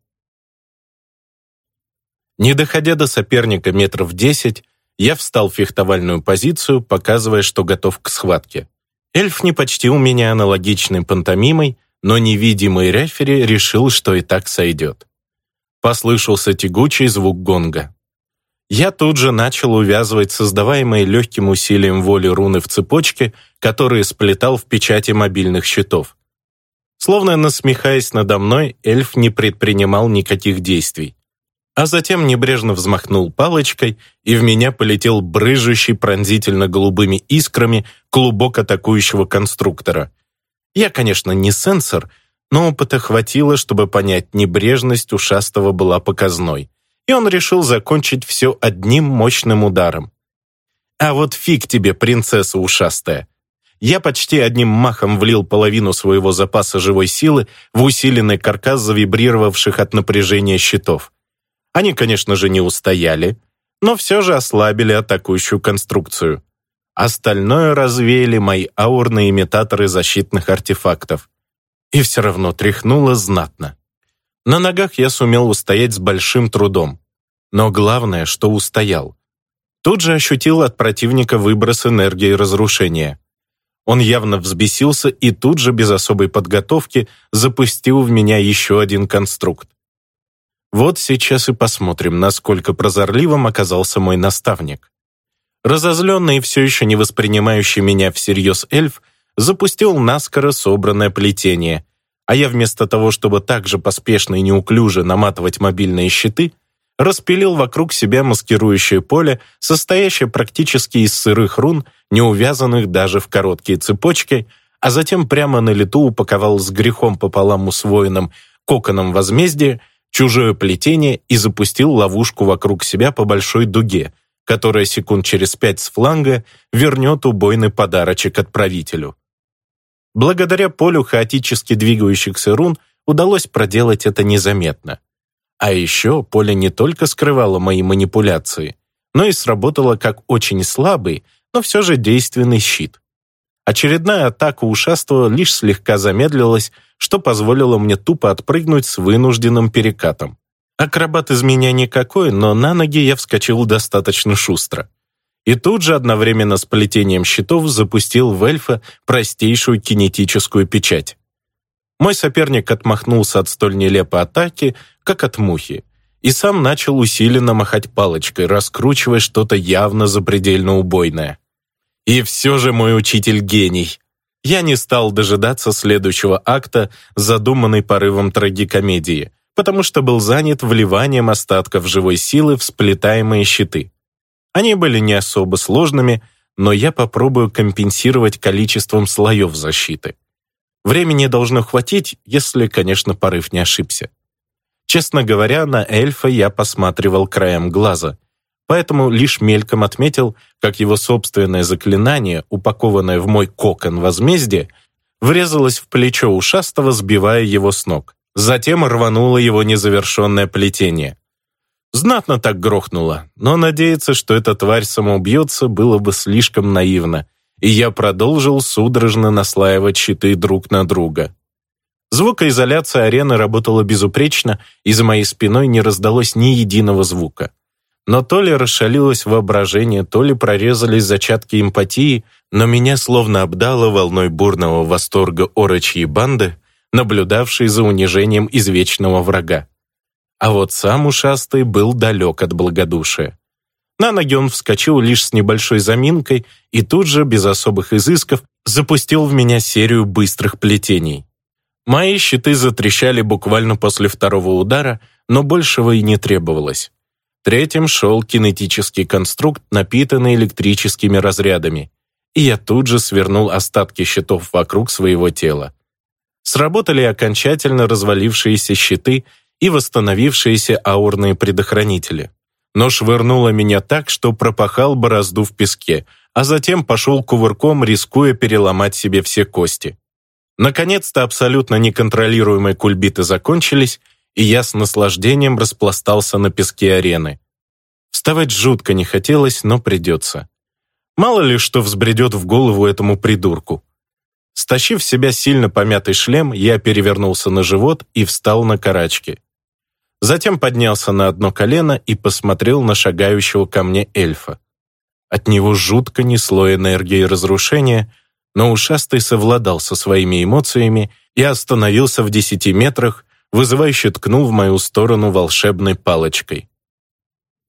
Не доходя до соперника метров десять, я встал в фехтовальную позицию, показывая, что готов к схватке. Эльф не почтил меня аналогичной пантомимой, но невидимый рефери решил, что и так сойдет. Послышался тягучий звук гонга. Я тут же начал увязывать создаваемые легким усилием воли руны в цепочке, которые сплетал в печати мобильных счетов. Словно насмехаясь надо мной, эльф не предпринимал никаких действий. А затем небрежно взмахнул палочкой, и в меня полетел брыжущий пронзительно-голубыми искрами клубок атакующего конструктора — я, конечно, не сенсор, но опыта хватило, чтобы понять, небрежность ушастого была показной, и он решил закончить все одним мощным ударом. А вот фиг тебе, принцесса ушастая. Я почти одним махом влил половину своего запаса живой силы в усиленный каркас завибрировавших от напряжения щитов. Они, конечно же, не устояли, но все же ослабили атакующую конструкцию. Остальное развеяли мои аурные имитаторы защитных артефактов. И все равно тряхнуло знатно. На ногах я сумел устоять с большим трудом. Но главное, что устоял. Тут же ощутил от противника выброс энергии разрушения. Он явно взбесился и тут же, без особой подготовки, запустил в меня еще один конструкт. Вот сейчас и посмотрим, насколько прозорливым оказался мой наставник. Разозленный и все еще не воспринимающий меня всерьез эльф запустил наскоро собранное плетение, а я вместо того, чтобы так же поспешно и неуклюже наматывать мобильные щиты, распилил вокруг себя маскирующее поле, состоящее практически из сырых рун, не увязанных даже в короткие цепочки, а затем прямо на лету упаковал с грехом пополам усвоенным коконом возмездия чужое плетение и запустил ловушку вокруг себя по большой дуге, которая секунд через пять с фланга вернет убойный подарочек отправителю. Благодаря полю хаотически двигающихся рун удалось проделать это незаметно. А еще поле не только скрывало мои манипуляции, но и сработало как очень слабый, но все же действенный щит. Очередная атака ушастого лишь слегка замедлилась, что позволило мне тупо отпрыгнуть с вынужденным перекатом. Акробат из меня никакой, но на ноги я вскочил достаточно шустро. И тут же одновременно с плетением щитов запустил в эльфа простейшую кинетическую печать. Мой соперник отмахнулся от столь нелепой атаки, как от мухи, и сам начал усиленно махать палочкой, раскручивая что-то явно запредельно убойное. И все же мой учитель гений. Я не стал дожидаться следующего акта, задуманный порывом трагикомедии — потому что был занят вливанием остатков живой силы в сплетаемые щиты. Они были не особо сложными, но я попробую компенсировать количеством слоев защиты. Времени должно хватить, если, конечно, порыв не ошибся. Честно говоря, на эльфа я посматривал краем глаза, поэтому лишь мельком отметил, как его собственное заклинание, упакованное в мой кокон возмездия, врезалось в плечо ушастого, сбивая его с ног. Затем рвануло его незавершенное плетение. Знатно так грохнуло, но надеяться, что эта тварь самоубьется, было бы слишком наивно, и я продолжил судорожно наслаивать щиты друг на друга. Звукоизоляция арены работала безупречно, и за моей спиной не раздалось ни единого звука. Но то ли расшалилось воображение, то ли прорезались зачатки эмпатии, но меня словно обдало волной бурного восторга орочьей банды, наблюдавшей за унижением извечного врага. А вот сам ушастый был далек от благодушия. На ноги он вскочил лишь с небольшой заминкой и тут же, без особых изысков, запустил в меня серию быстрых плетений. Мои щиты затрещали буквально после второго удара, но большего и не требовалось. Третьим шел кинетический конструкт, напитанный электрическими разрядами, и я тут же свернул остатки щитов вокруг своего тела. Сработали окончательно развалившиеся щиты и восстановившиеся аурные предохранители. Но швырнуло меня так, что пропахал борозду в песке, а затем пошел кувырком, рискуя переломать себе все кости. Наконец-то абсолютно неконтролируемые кульбиты закончились, и я с наслаждением распластался на песке арены. Вставать жутко не хотелось, но придется. Мало ли что взбредет в голову этому придурку. Стащив себя сильно помятый шлем, я перевернулся на живот и встал на карачки. Затем поднялся на одно колено и посмотрел на шагающего ко мне эльфа. От него жутко несло энергией разрушения, но ушастый совладал со своими эмоциями и остановился в десяти метрах, вызывающе ткнул в мою сторону волшебной палочкой.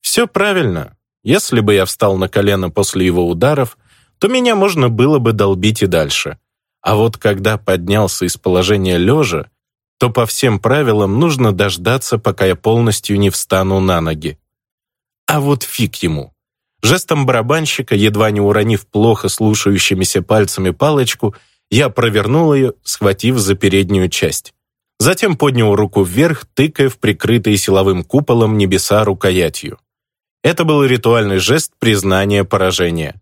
Все правильно. Если бы я встал на колено после его ударов, то меня можно было бы долбить и дальше. А вот когда поднялся из положения лежа, то по всем правилам нужно дождаться, пока я полностью не встану на ноги. А вот фиг ему. Жестом барабанщика, едва не уронив плохо слушающимися пальцами палочку, я провернул ее, схватив за переднюю часть. Затем поднял руку вверх, тыкая в прикрытые силовым куполом небеса рукоятью. Это был ритуальный жест признания поражения.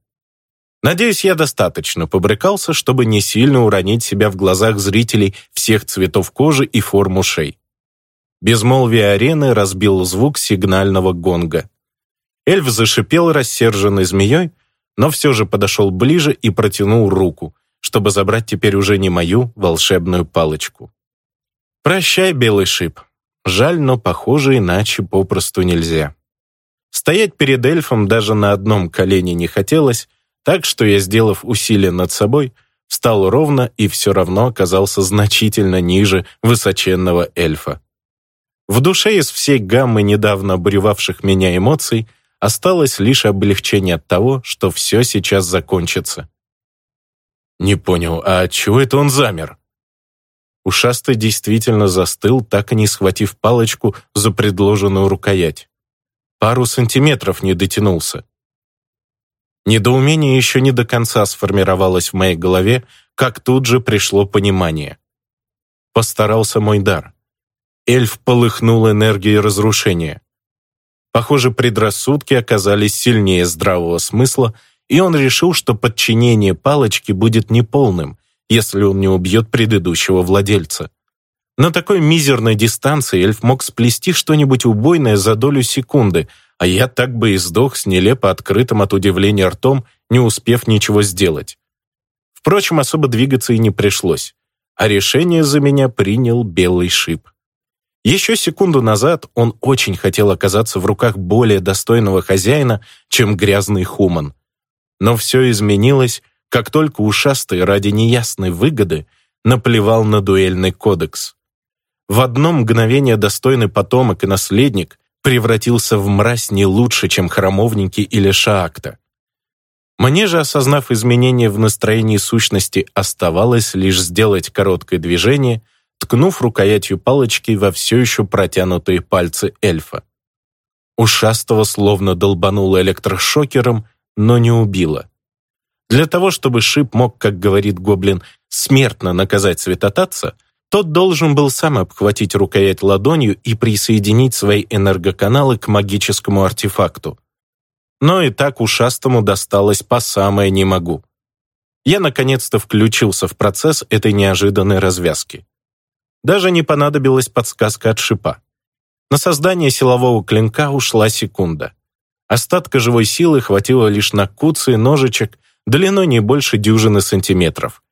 Надеюсь, я достаточно побрыкался, чтобы не сильно уронить себя в глазах зрителей всех цветов кожи и форм ушей. Безмолвие арены разбил звук сигнального гонга. Эльф зашипел рассерженной змеей, но все же подошел ближе и протянул руку, чтобы забрать теперь уже не мою волшебную палочку. «Прощай, белый шип. Жаль, но, похоже, иначе попросту нельзя». Стоять перед эльфом даже на одном колене не хотелось, так что я, сделав усилие над собой, встал ровно и все равно оказался значительно ниже высоченного эльфа. В душе из всей гаммы недавно обуревавших меня эмоций осталось лишь облегчение от того, что все сейчас закончится. Не понял, а чего это он замер? Ушастый действительно застыл, так и не схватив палочку за предложенную рукоять. Пару сантиметров не дотянулся. Недоумение еще не до конца сформировалось в моей голове, как тут же пришло понимание. Постарался мой дар. Эльф полыхнул энергией разрушения. Похоже, предрассудки оказались сильнее здравого смысла, и он решил, что подчинение палочки будет неполным, если он не убьет предыдущего владельца. На такой мизерной дистанции эльф мог сплести что-нибудь убойное за долю секунды, а я так бы и сдох с нелепо открытым от удивления ртом, не успев ничего сделать. Впрочем, особо двигаться и не пришлось, а решение за меня принял белый шип. Еще секунду назад он очень хотел оказаться в руках более достойного хозяина, чем грязный хуман. Но все изменилось, как только ушастый ради неясной выгоды наплевал на дуэльный кодекс. В одно мгновение достойный потомок и наследник превратился в мразь не лучше, чем храмовники или шаакта. Мне же, осознав изменения в настроении сущности, оставалось лишь сделать короткое движение, ткнув рукоятью палочки во все еще протянутые пальцы эльфа. Ушастого словно долбануло электрошокером, но не убило. Для того, чтобы шип мог, как говорит гоблин, смертно наказать святотатца, тот должен был сам обхватить рукоять ладонью и присоединить свои энергоканалы к магическому артефакту. Но и так ушастому досталось по самое «не могу». Я наконец-то включился в процесс этой неожиданной развязки. Даже не понадобилась подсказка от шипа. На создание силового клинка ушла секунда. Остатка живой силы хватило лишь на куцы, ножичек, длиной не больше дюжины сантиметров.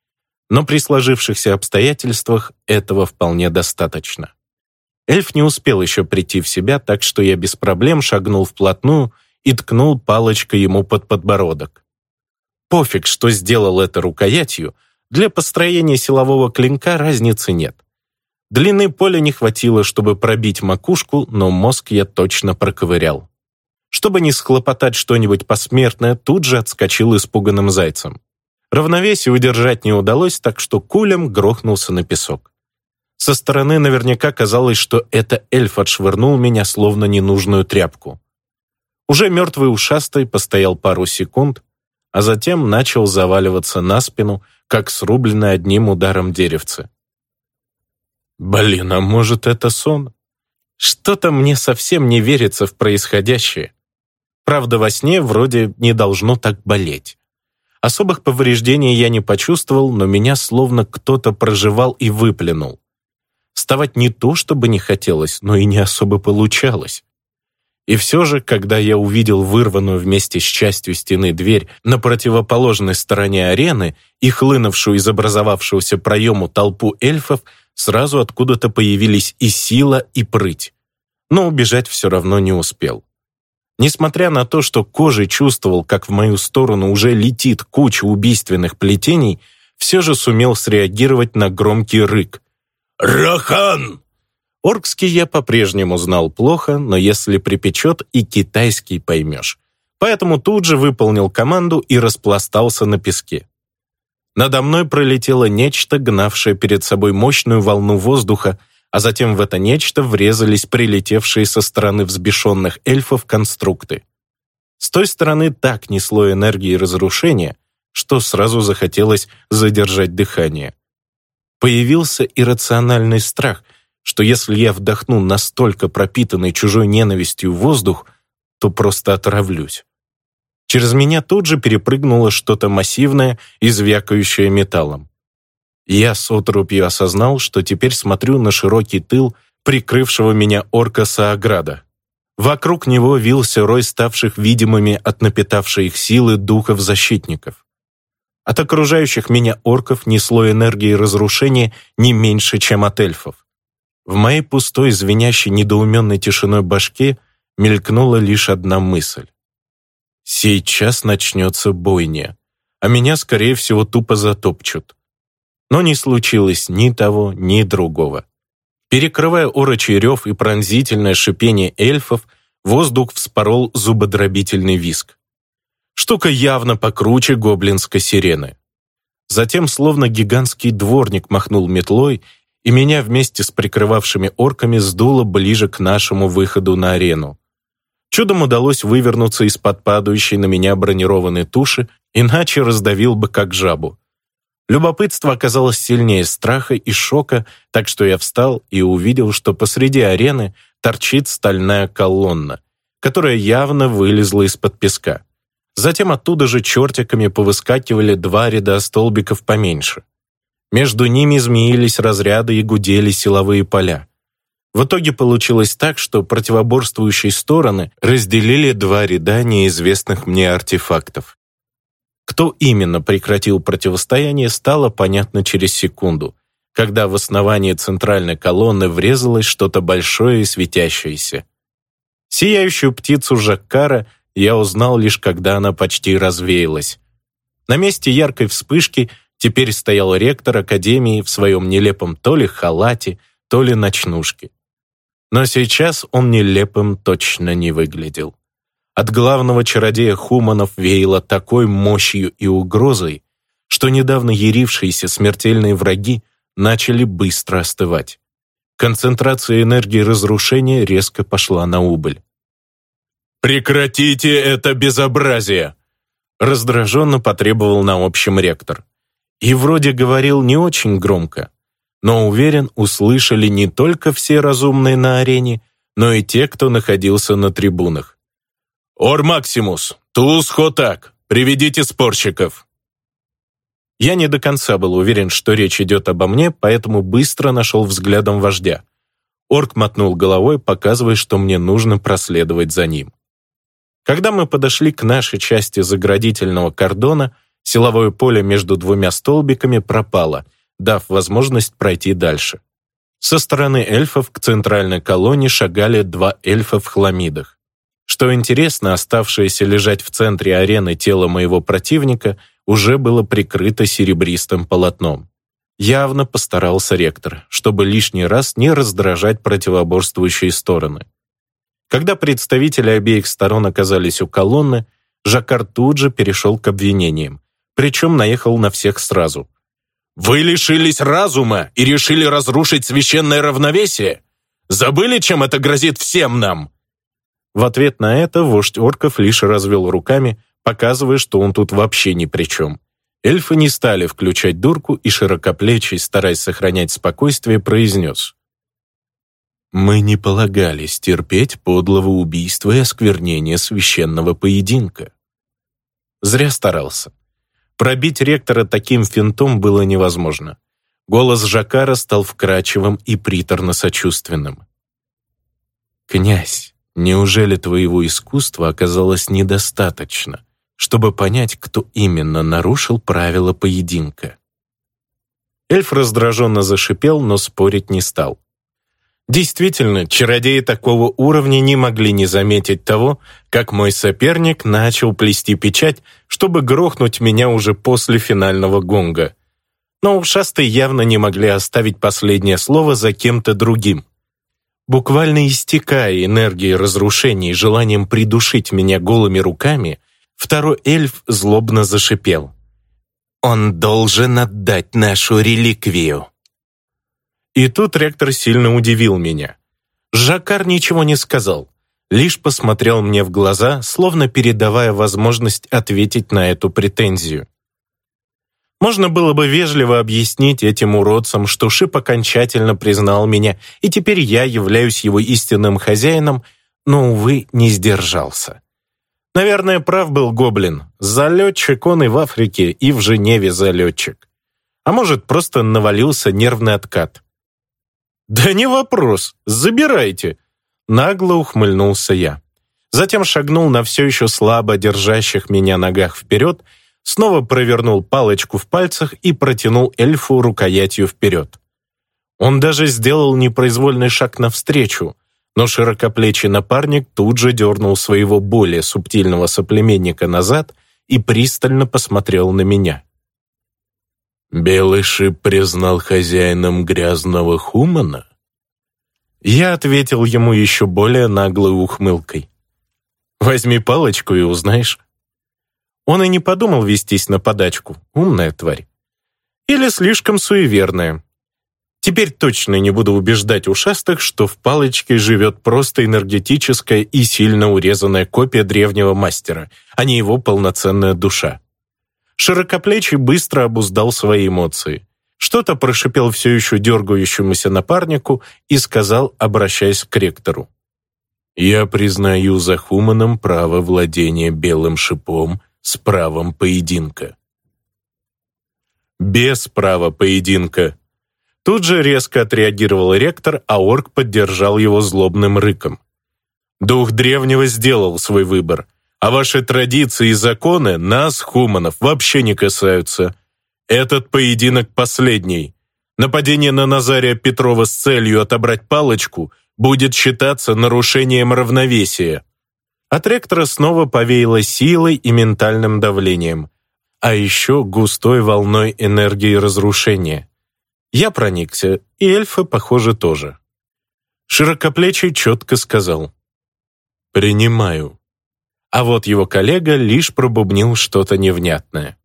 Но при сложившихся обстоятельствах этого вполне достаточно. Эльф не успел еще прийти в себя, так что я без проблем шагнул вплотную и ткнул палочкой ему под подбородок. Пофиг, что сделал это рукоятью, для построения силового клинка разницы нет. Длины поля не хватило, чтобы пробить макушку, но мозг я точно проковырял. Чтобы не схлопотать что-нибудь посмертное, тут же отскочил испуганным зайцем. Равновесие удержать не удалось, так что кулем грохнулся на песок. Со стороны наверняка казалось, что это эльф отшвырнул меня, словно ненужную тряпку. Уже мертвый ушастый постоял пару секунд, а затем начал заваливаться на спину, как срубленное одним ударом деревце. Блин, а может это сон? Что-то мне совсем не верится в происходящее. Правда, во сне вроде не должно так болеть. Особых повреждений я не почувствовал, но меня словно кто-то проживал и выплюнул. Вставать не то, чтобы не хотелось, но и не особо получалось. И все же, когда я увидел вырванную вместе с частью стены дверь на противоположной стороне арены и хлынувшую из образовавшегося проему толпу эльфов, сразу откуда-то появились и сила, и прыть. Но убежать все равно не успел. Несмотря на то, что кожей чувствовал, как в мою сторону уже летит куча убийственных плетений, все же сумел среагировать на громкий рык. «Рахан!» Оркский я по-прежнему знал плохо, но если припечет, и китайский поймешь. Поэтому тут же выполнил команду и распластался на песке. Надо мной пролетело нечто, гнавшее перед собой мощную волну воздуха, а затем в это нечто врезались прилетевшие со стороны взбешенных эльфов конструкты. С той стороны так несло энергии разрушения, что сразу захотелось задержать дыхание. Появился иррациональный страх — что если я вдохну настолько пропитанный чужой ненавистью воздух, то просто отравлюсь. Через меня тут же перепрыгнуло что-то массивное и звякающее металлом. Я с отрубью осознал, что теперь смотрю на широкий тыл прикрывшего меня орка Сааграда. Вокруг него вился рой ставших видимыми от напитавшей их силы духов-защитников. От окружающих меня орков несло энергии разрушения не меньше, чем от эльфов. В моей пустой, звенящей, недоуменной тишиной башке мелькнула лишь одна мысль. Сейчас начнется бойня, а меня, скорее всего, тупо затопчут. Но не случилось ни того, ни другого. Перекрывая орочий рев и пронзительное шипение эльфов, воздух вспорол зубодробительный виск. Штука явно покруче гоблинской сирены. Затем, словно гигантский дворник махнул метлой, и меня вместе с прикрывавшими орками сдуло ближе к нашему выходу на арену. Чудом удалось вывернуться из-под падающей на меня бронированной туши, иначе раздавил бы как жабу. Любопытство оказалось сильнее страха и шока, так что я встал и увидел, что посреди арены торчит стальная колонна, которая явно вылезла из-под песка. Затем оттуда же чертиками повыскакивали два ряда столбиков поменьше. Между ними змеились разряды и гудели силовые поля. В итоге получилось так, что противоборствующие стороны разделили два ряда неизвестных мне артефактов. Кто именно прекратил противостояние, стало понятно через секунду, когда в основании центральной колонны врезалось что-то большое и светящееся. Сияющую птицу Жаккара я узнал лишь когда она почти развеялась. На месте яркой вспышки Теперь стоял ректор академии в своем нелепом то ли халате, то ли ночнушке. Но сейчас он нелепым точно не выглядел. От главного чародея Хуманов веяло такой мощью и угрозой, что недавно ярившиеся смертельные враги начали быстро остывать. Концентрация энергии разрушения резко пошла на убыль. «Прекратите это безобразие!» раздраженно потребовал на общем ректор. И вроде говорил не очень громко, но уверен, услышали не только все разумные на арене, но и те, кто находился на трибунах. «Ор Максимус, Туз Хотак, приведите спорщиков!» Я не до конца был уверен, что речь идет обо мне, поэтому быстро нашел взглядом вождя. Орк мотнул головой, показывая, что мне нужно проследовать за ним. Когда мы подошли к нашей части заградительного кордона, Силовое поле между двумя столбиками пропало, дав возможность пройти дальше. Со стороны эльфов к центральной колонне шагали два эльфа в хламидах. Что интересно, оставшееся лежать в центре арены тело моего противника уже было прикрыто серебристым полотном. Явно постарался ректор, чтобы лишний раз не раздражать противоборствующие стороны. Когда представители обеих сторон оказались у колонны, Жакар тут же перешел к обвинениям, причем наехал на всех сразу. «Вы лишились разума и решили разрушить священное равновесие? Забыли, чем это грозит всем нам?» В ответ на это вождь орков лишь развел руками, показывая, что он тут вообще ни при чем. Эльфы не стали включать дурку, и широкоплечий, стараясь сохранять спокойствие, произнес. «Мы не полагались терпеть подлого убийства и осквернения священного поединка». Зря старался. Пробить ректора таким финтом было невозможно. Голос Жакара стал вкрадчивым и приторно-сочувственным. «Князь, неужели твоего искусства оказалось недостаточно?» чтобы понять, кто именно нарушил правила поединка. Эльф раздраженно зашипел, но спорить не стал. Действительно, чародеи такого уровня не могли не заметить того, как мой соперник начал плести печать, чтобы грохнуть меня уже после финального гонга. Но ушастые явно не могли оставить последнее слово за кем-то другим. Буквально истекая энергией разрушения и желанием придушить меня голыми руками, Второй эльф злобно зашипел. «Он должен отдать нашу реликвию». И тут ректор сильно удивил меня. Жакар ничего не сказал, лишь посмотрел мне в глаза, словно передавая возможность ответить на эту претензию. Можно было бы вежливо объяснить этим уродцам, что Шип окончательно признал меня, и теперь я являюсь его истинным хозяином, но, увы, не сдержался. Наверное, прав был Гоблин. Залетчик он и в Африке, и в Женеве залетчик. А может, просто навалился нервный откат. «Да не вопрос, забирайте!» Нагло ухмыльнулся я. Затем шагнул на все еще слабо держащих меня ногах вперед, снова провернул палочку в пальцах и протянул эльфу рукоятью вперед. Он даже сделал непроизвольный шаг навстречу, но широкоплечий напарник тут же дернул своего более субтильного соплеменника назад и пристально посмотрел на меня. «Белый шип признал хозяином грязного хумана?» Я ответил ему еще более наглой ухмылкой. «Возьми палочку и узнаешь». Он и не подумал вестись на подачку, умная тварь. Или слишком суеверная, Теперь точно не буду убеждать ушастых, что в палочке живет просто энергетическая и сильно урезанная копия древнего мастера, а не его полноценная душа. Широкоплечий быстро обуздал свои эмоции. Что-то прошипел все еще дергающемуся напарнику и сказал, обращаясь к ректору. «Я признаю за Хуманом право владения белым шипом с правом поединка». «Без права поединка», Тут же резко отреагировал ректор, а орк поддержал его злобным рыком. «Дух древнего сделал свой выбор, а ваши традиции и законы нас, хуманов, вообще не касаются. Этот поединок последний. Нападение на Назария Петрова с целью отобрать палочку будет считаться нарушением равновесия». От ректора снова повеяло силой и ментальным давлением, а еще густой волной энергии разрушения. Я проникся, и эльфы, похоже, тоже. Широкоплечий четко сказал. «Принимаю». А вот его коллега лишь пробубнил что-то невнятное.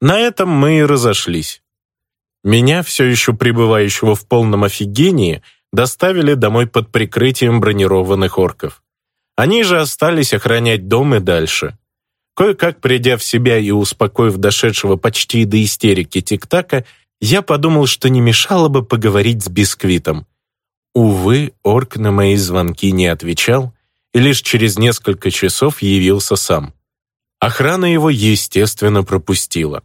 На этом мы и разошлись. Меня, все еще пребывающего в полном офигении, доставили домой под прикрытием бронированных орков. Они же остались охранять дом и дальше. Кое-как придя в себя и успокоив дошедшего почти до истерики тик-така, я подумал, что не мешало бы поговорить с Бисквитом. Увы, орк на мои звонки не отвечал и лишь через несколько часов явился сам. Охрана его, естественно, пропустила.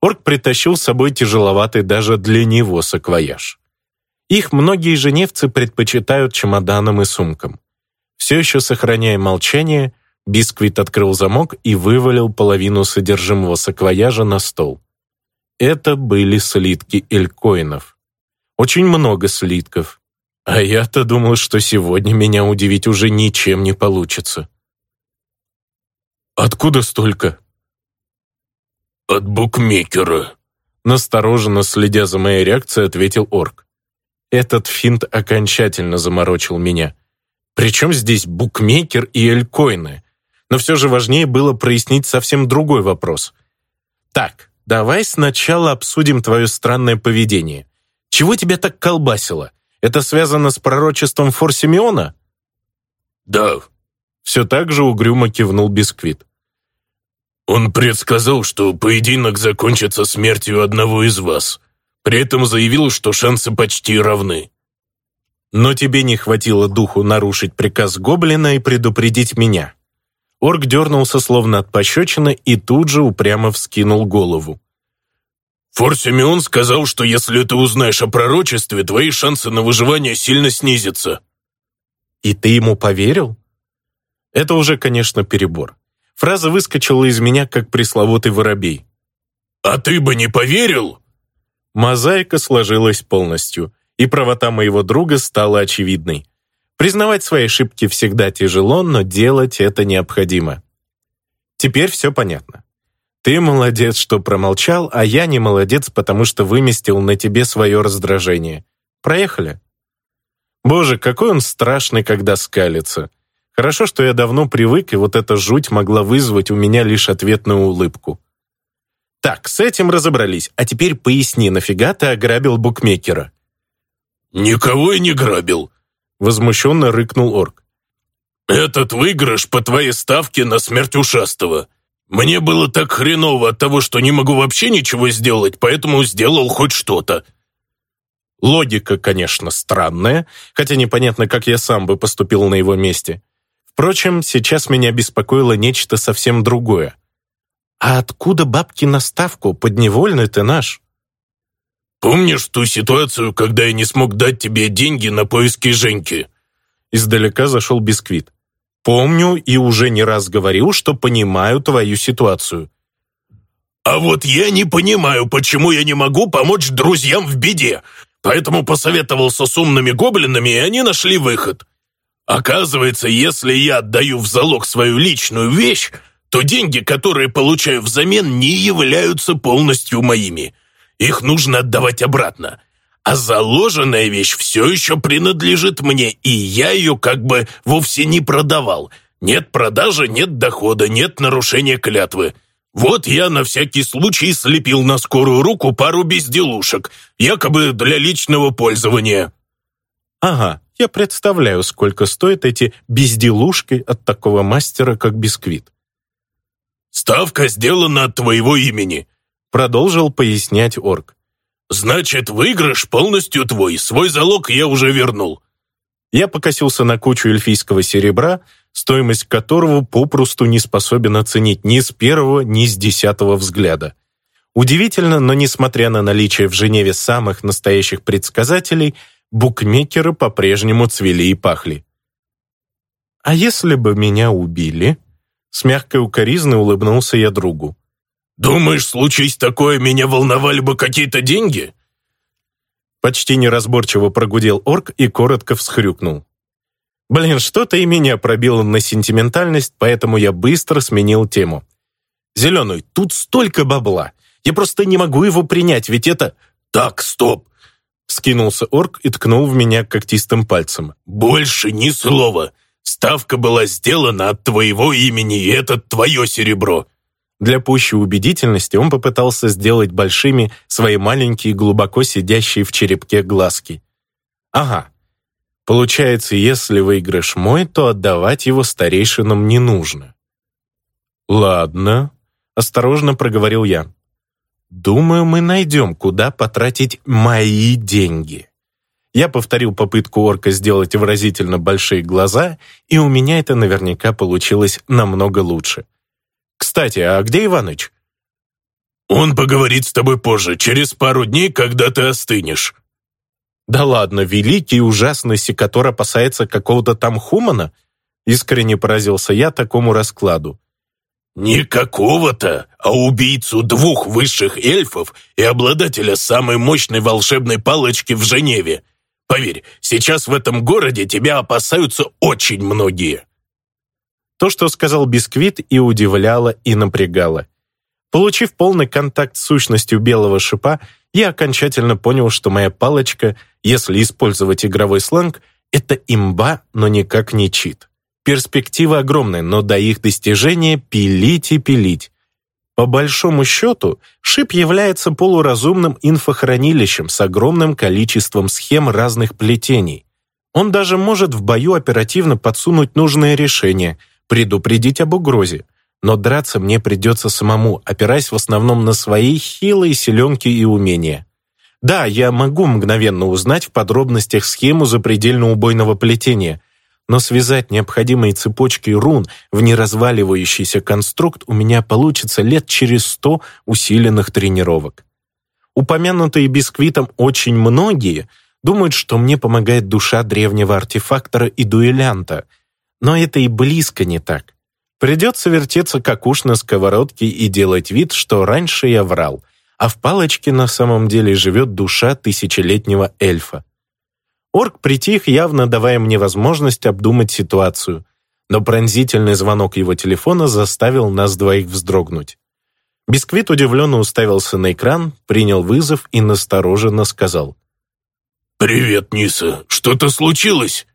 Орк притащил с собой тяжеловатый даже для него саквояж. Их многие женевцы предпочитают чемоданам и сумкам. Все еще сохраняя молчание, Бисквит открыл замок и вывалил половину содержимого саквояжа на стол. Это были слитки элькоинов. Очень много слитков. А я-то думал, что сегодня меня удивить уже ничем не получится. «Откуда столько?» «От букмекера», — настороженно следя за моей реакцией, ответил орк. Этот финт окончательно заморочил меня. Причем здесь букмекер и элькоины? Но все же важнее было прояснить совсем другой вопрос. Так, давай сначала обсудим твое странное поведение. Чего тебя так колбасило? Это связано с пророчеством Форсимеона? Да. Все так же угрюмо кивнул Бисквит. Он предсказал, что поединок закончится смертью одного из вас. При этом заявил, что шансы почти равны. Но тебе не хватило духу нарушить приказ Гоблина и предупредить меня. Орк дернулся словно от пощечины и тут же упрямо вскинул голову. Форсимеон сказал, что если ты узнаешь о пророчестве, твои шансы на выживание сильно снизятся. И ты ему поверил? Это уже, конечно, перебор. Фраза выскочила из меня, как пресловутый воробей. «А ты бы не поверил?» Мозаика сложилась полностью, и правота моего друга стала очевидной. Признавать свои ошибки всегда тяжело, но делать это необходимо. Теперь все понятно. Ты молодец, что промолчал, а я не молодец, потому что выместил на тебе свое раздражение. Проехали. Боже, какой он страшный, когда скалится. Хорошо, что я давно привык, и вот эта жуть могла вызвать у меня лишь ответную улыбку. Так, с этим разобрались, а теперь поясни, нафига ты ограбил букмекера? «Никого и не грабил», Возмущенно рыкнул орк. «Этот выигрыш по твоей ставке на смерть ушастого. Мне было так хреново от того, что не могу вообще ничего сделать, поэтому сделал хоть что-то». Логика, конечно, странная, хотя непонятно, как я сам бы поступил на его месте. Впрочем, сейчас меня беспокоило нечто совсем другое. А откуда бабки на ставку? Подневольный ты наш. «Помнишь ту ситуацию, когда я не смог дать тебе деньги на поиски Женьки?» Издалека зашел Бисквит. «Помню и уже не раз говорил, что понимаю твою ситуацию». «А вот я не понимаю, почему я не могу помочь друзьям в беде, поэтому посоветовался с умными гоблинами, и они нашли выход. Оказывается, если я отдаю в залог свою личную вещь, то деньги, которые получаю взамен, не являются полностью моими». Их нужно отдавать обратно. А заложенная вещь все еще принадлежит мне, и я ее как бы вовсе не продавал. Нет продажи, нет дохода, нет нарушения клятвы. Вот я на всякий случай слепил на скорую руку пару безделушек, якобы для личного пользования. Ага, я представляю, сколько стоят эти безделушки от такого мастера, как Бисквит. Ставка сделана от твоего имени продолжил пояснять орк. «Значит, выигрыш полностью твой, свой залог я уже вернул». Я покосился на кучу эльфийского серебра, стоимость которого попросту не способен оценить ни с первого, ни с десятого взгляда. Удивительно, но несмотря на наличие в Женеве самых настоящих предсказателей, букмекеры по-прежнему цвели и пахли. «А если бы меня убили?» С мягкой укоризной улыбнулся я другу. «Думаешь, случись такое, меня волновали бы какие-то деньги?» Почти неразборчиво прогудел орк и коротко всхрюкнул. Блин, что-то и меня пробило на сентиментальность, поэтому я быстро сменил тему. «Зеленый, тут столько бабла! Я просто не могу его принять, ведь это...» «Так, стоп!» Скинулся орк и ткнул в меня когтистым пальцем. «Больше ни слова! Ставка была сделана от твоего имени, и это твое серебро!» Для пущей убедительности он попытался сделать большими свои маленькие, глубоко сидящие в черепке глазки. «Ага. Получается, если выигрыш мой, то отдавать его старейшинам не нужно». «Ладно», — осторожно проговорил я. «Думаю, мы найдем, куда потратить мои деньги». Я повторил попытку орка сделать выразительно большие глаза, и у меня это наверняка получилось намного лучше. Кстати, а где Иваныч?» «Он поговорит с тобой позже, через пару дней, когда ты остынешь». «Да ладно, великий и ужасный секатор опасается какого-то там хумана? Искренне поразился я такому раскладу. «Не какого-то, а убийцу двух высших эльфов и обладателя самой мощной волшебной палочки в Женеве. Поверь, сейчас в этом городе тебя опасаются очень многие». То, что сказал Бисквит, и удивляло, и напрягало. Получив полный контакт с сущностью белого шипа, я окончательно понял, что моя палочка, если использовать игровой сленг, это имба, но никак не чит. Перспектива огромная, но до их достижения пилить и пилить. По большому счету, шип является полуразумным инфохранилищем с огромным количеством схем разных плетений. Он даже может в бою оперативно подсунуть нужное решение, предупредить об угрозе. Но драться мне придется самому, опираясь в основном на свои хилые селенки и умения. Да, я могу мгновенно узнать в подробностях схему запредельно убойного плетения – но связать необходимые цепочки рун в неразваливающийся конструкт у меня получится лет через сто усиленных тренировок. Упомянутые бисквитом очень многие думают, что мне помогает душа древнего артефактора и дуэлянта, но это и близко не так. Придется вертеться как уж на сковородке и делать вид, что раньше я врал, а в палочке на самом деле живет душа тысячелетнего эльфа. Орк притих, явно давая мне возможность обдумать ситуацию, но пронзительный звонок его телефона заставил нас двоих вздрогнуть. Бисквит удивленно уставился на экран, принял вызов и настороженно сказал. «Привет, Ниса. Что-то случилось?»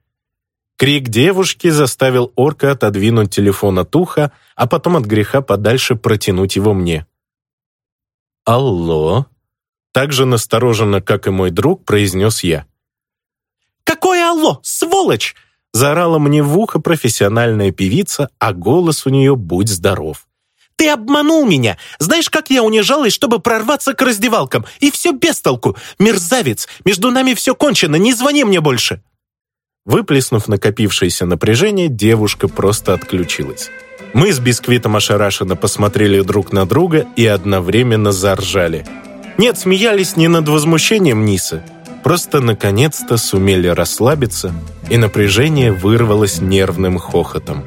Крик девушки заставил орка отодвинуть телефон от уха, а потом от греха подальше протянуть его мне. «Алло?» Так же настороженно, как и мой друг, произнес я. «Какое алло, сволочь!» Заорала мне в ухо профессиональная певица, а голос у нее будь здоров. «Ты обманул меня! Знаешь, как я унижалась, чтобы прорваться к раздевалкам? И все без толку! Мерзавец! Между нами все кончено! Не звони мне больше!» Выплеснув накопившееся напряжение, девушка просто отключилась. Мы с Бисквитом ошарашенно посмотрели друг на друга и одновременно заржали. Нет, смеялись не над возмущением Нисы, Просто наконец-то сумели расслабиться, и напряжение вырвалось нервным хохотом.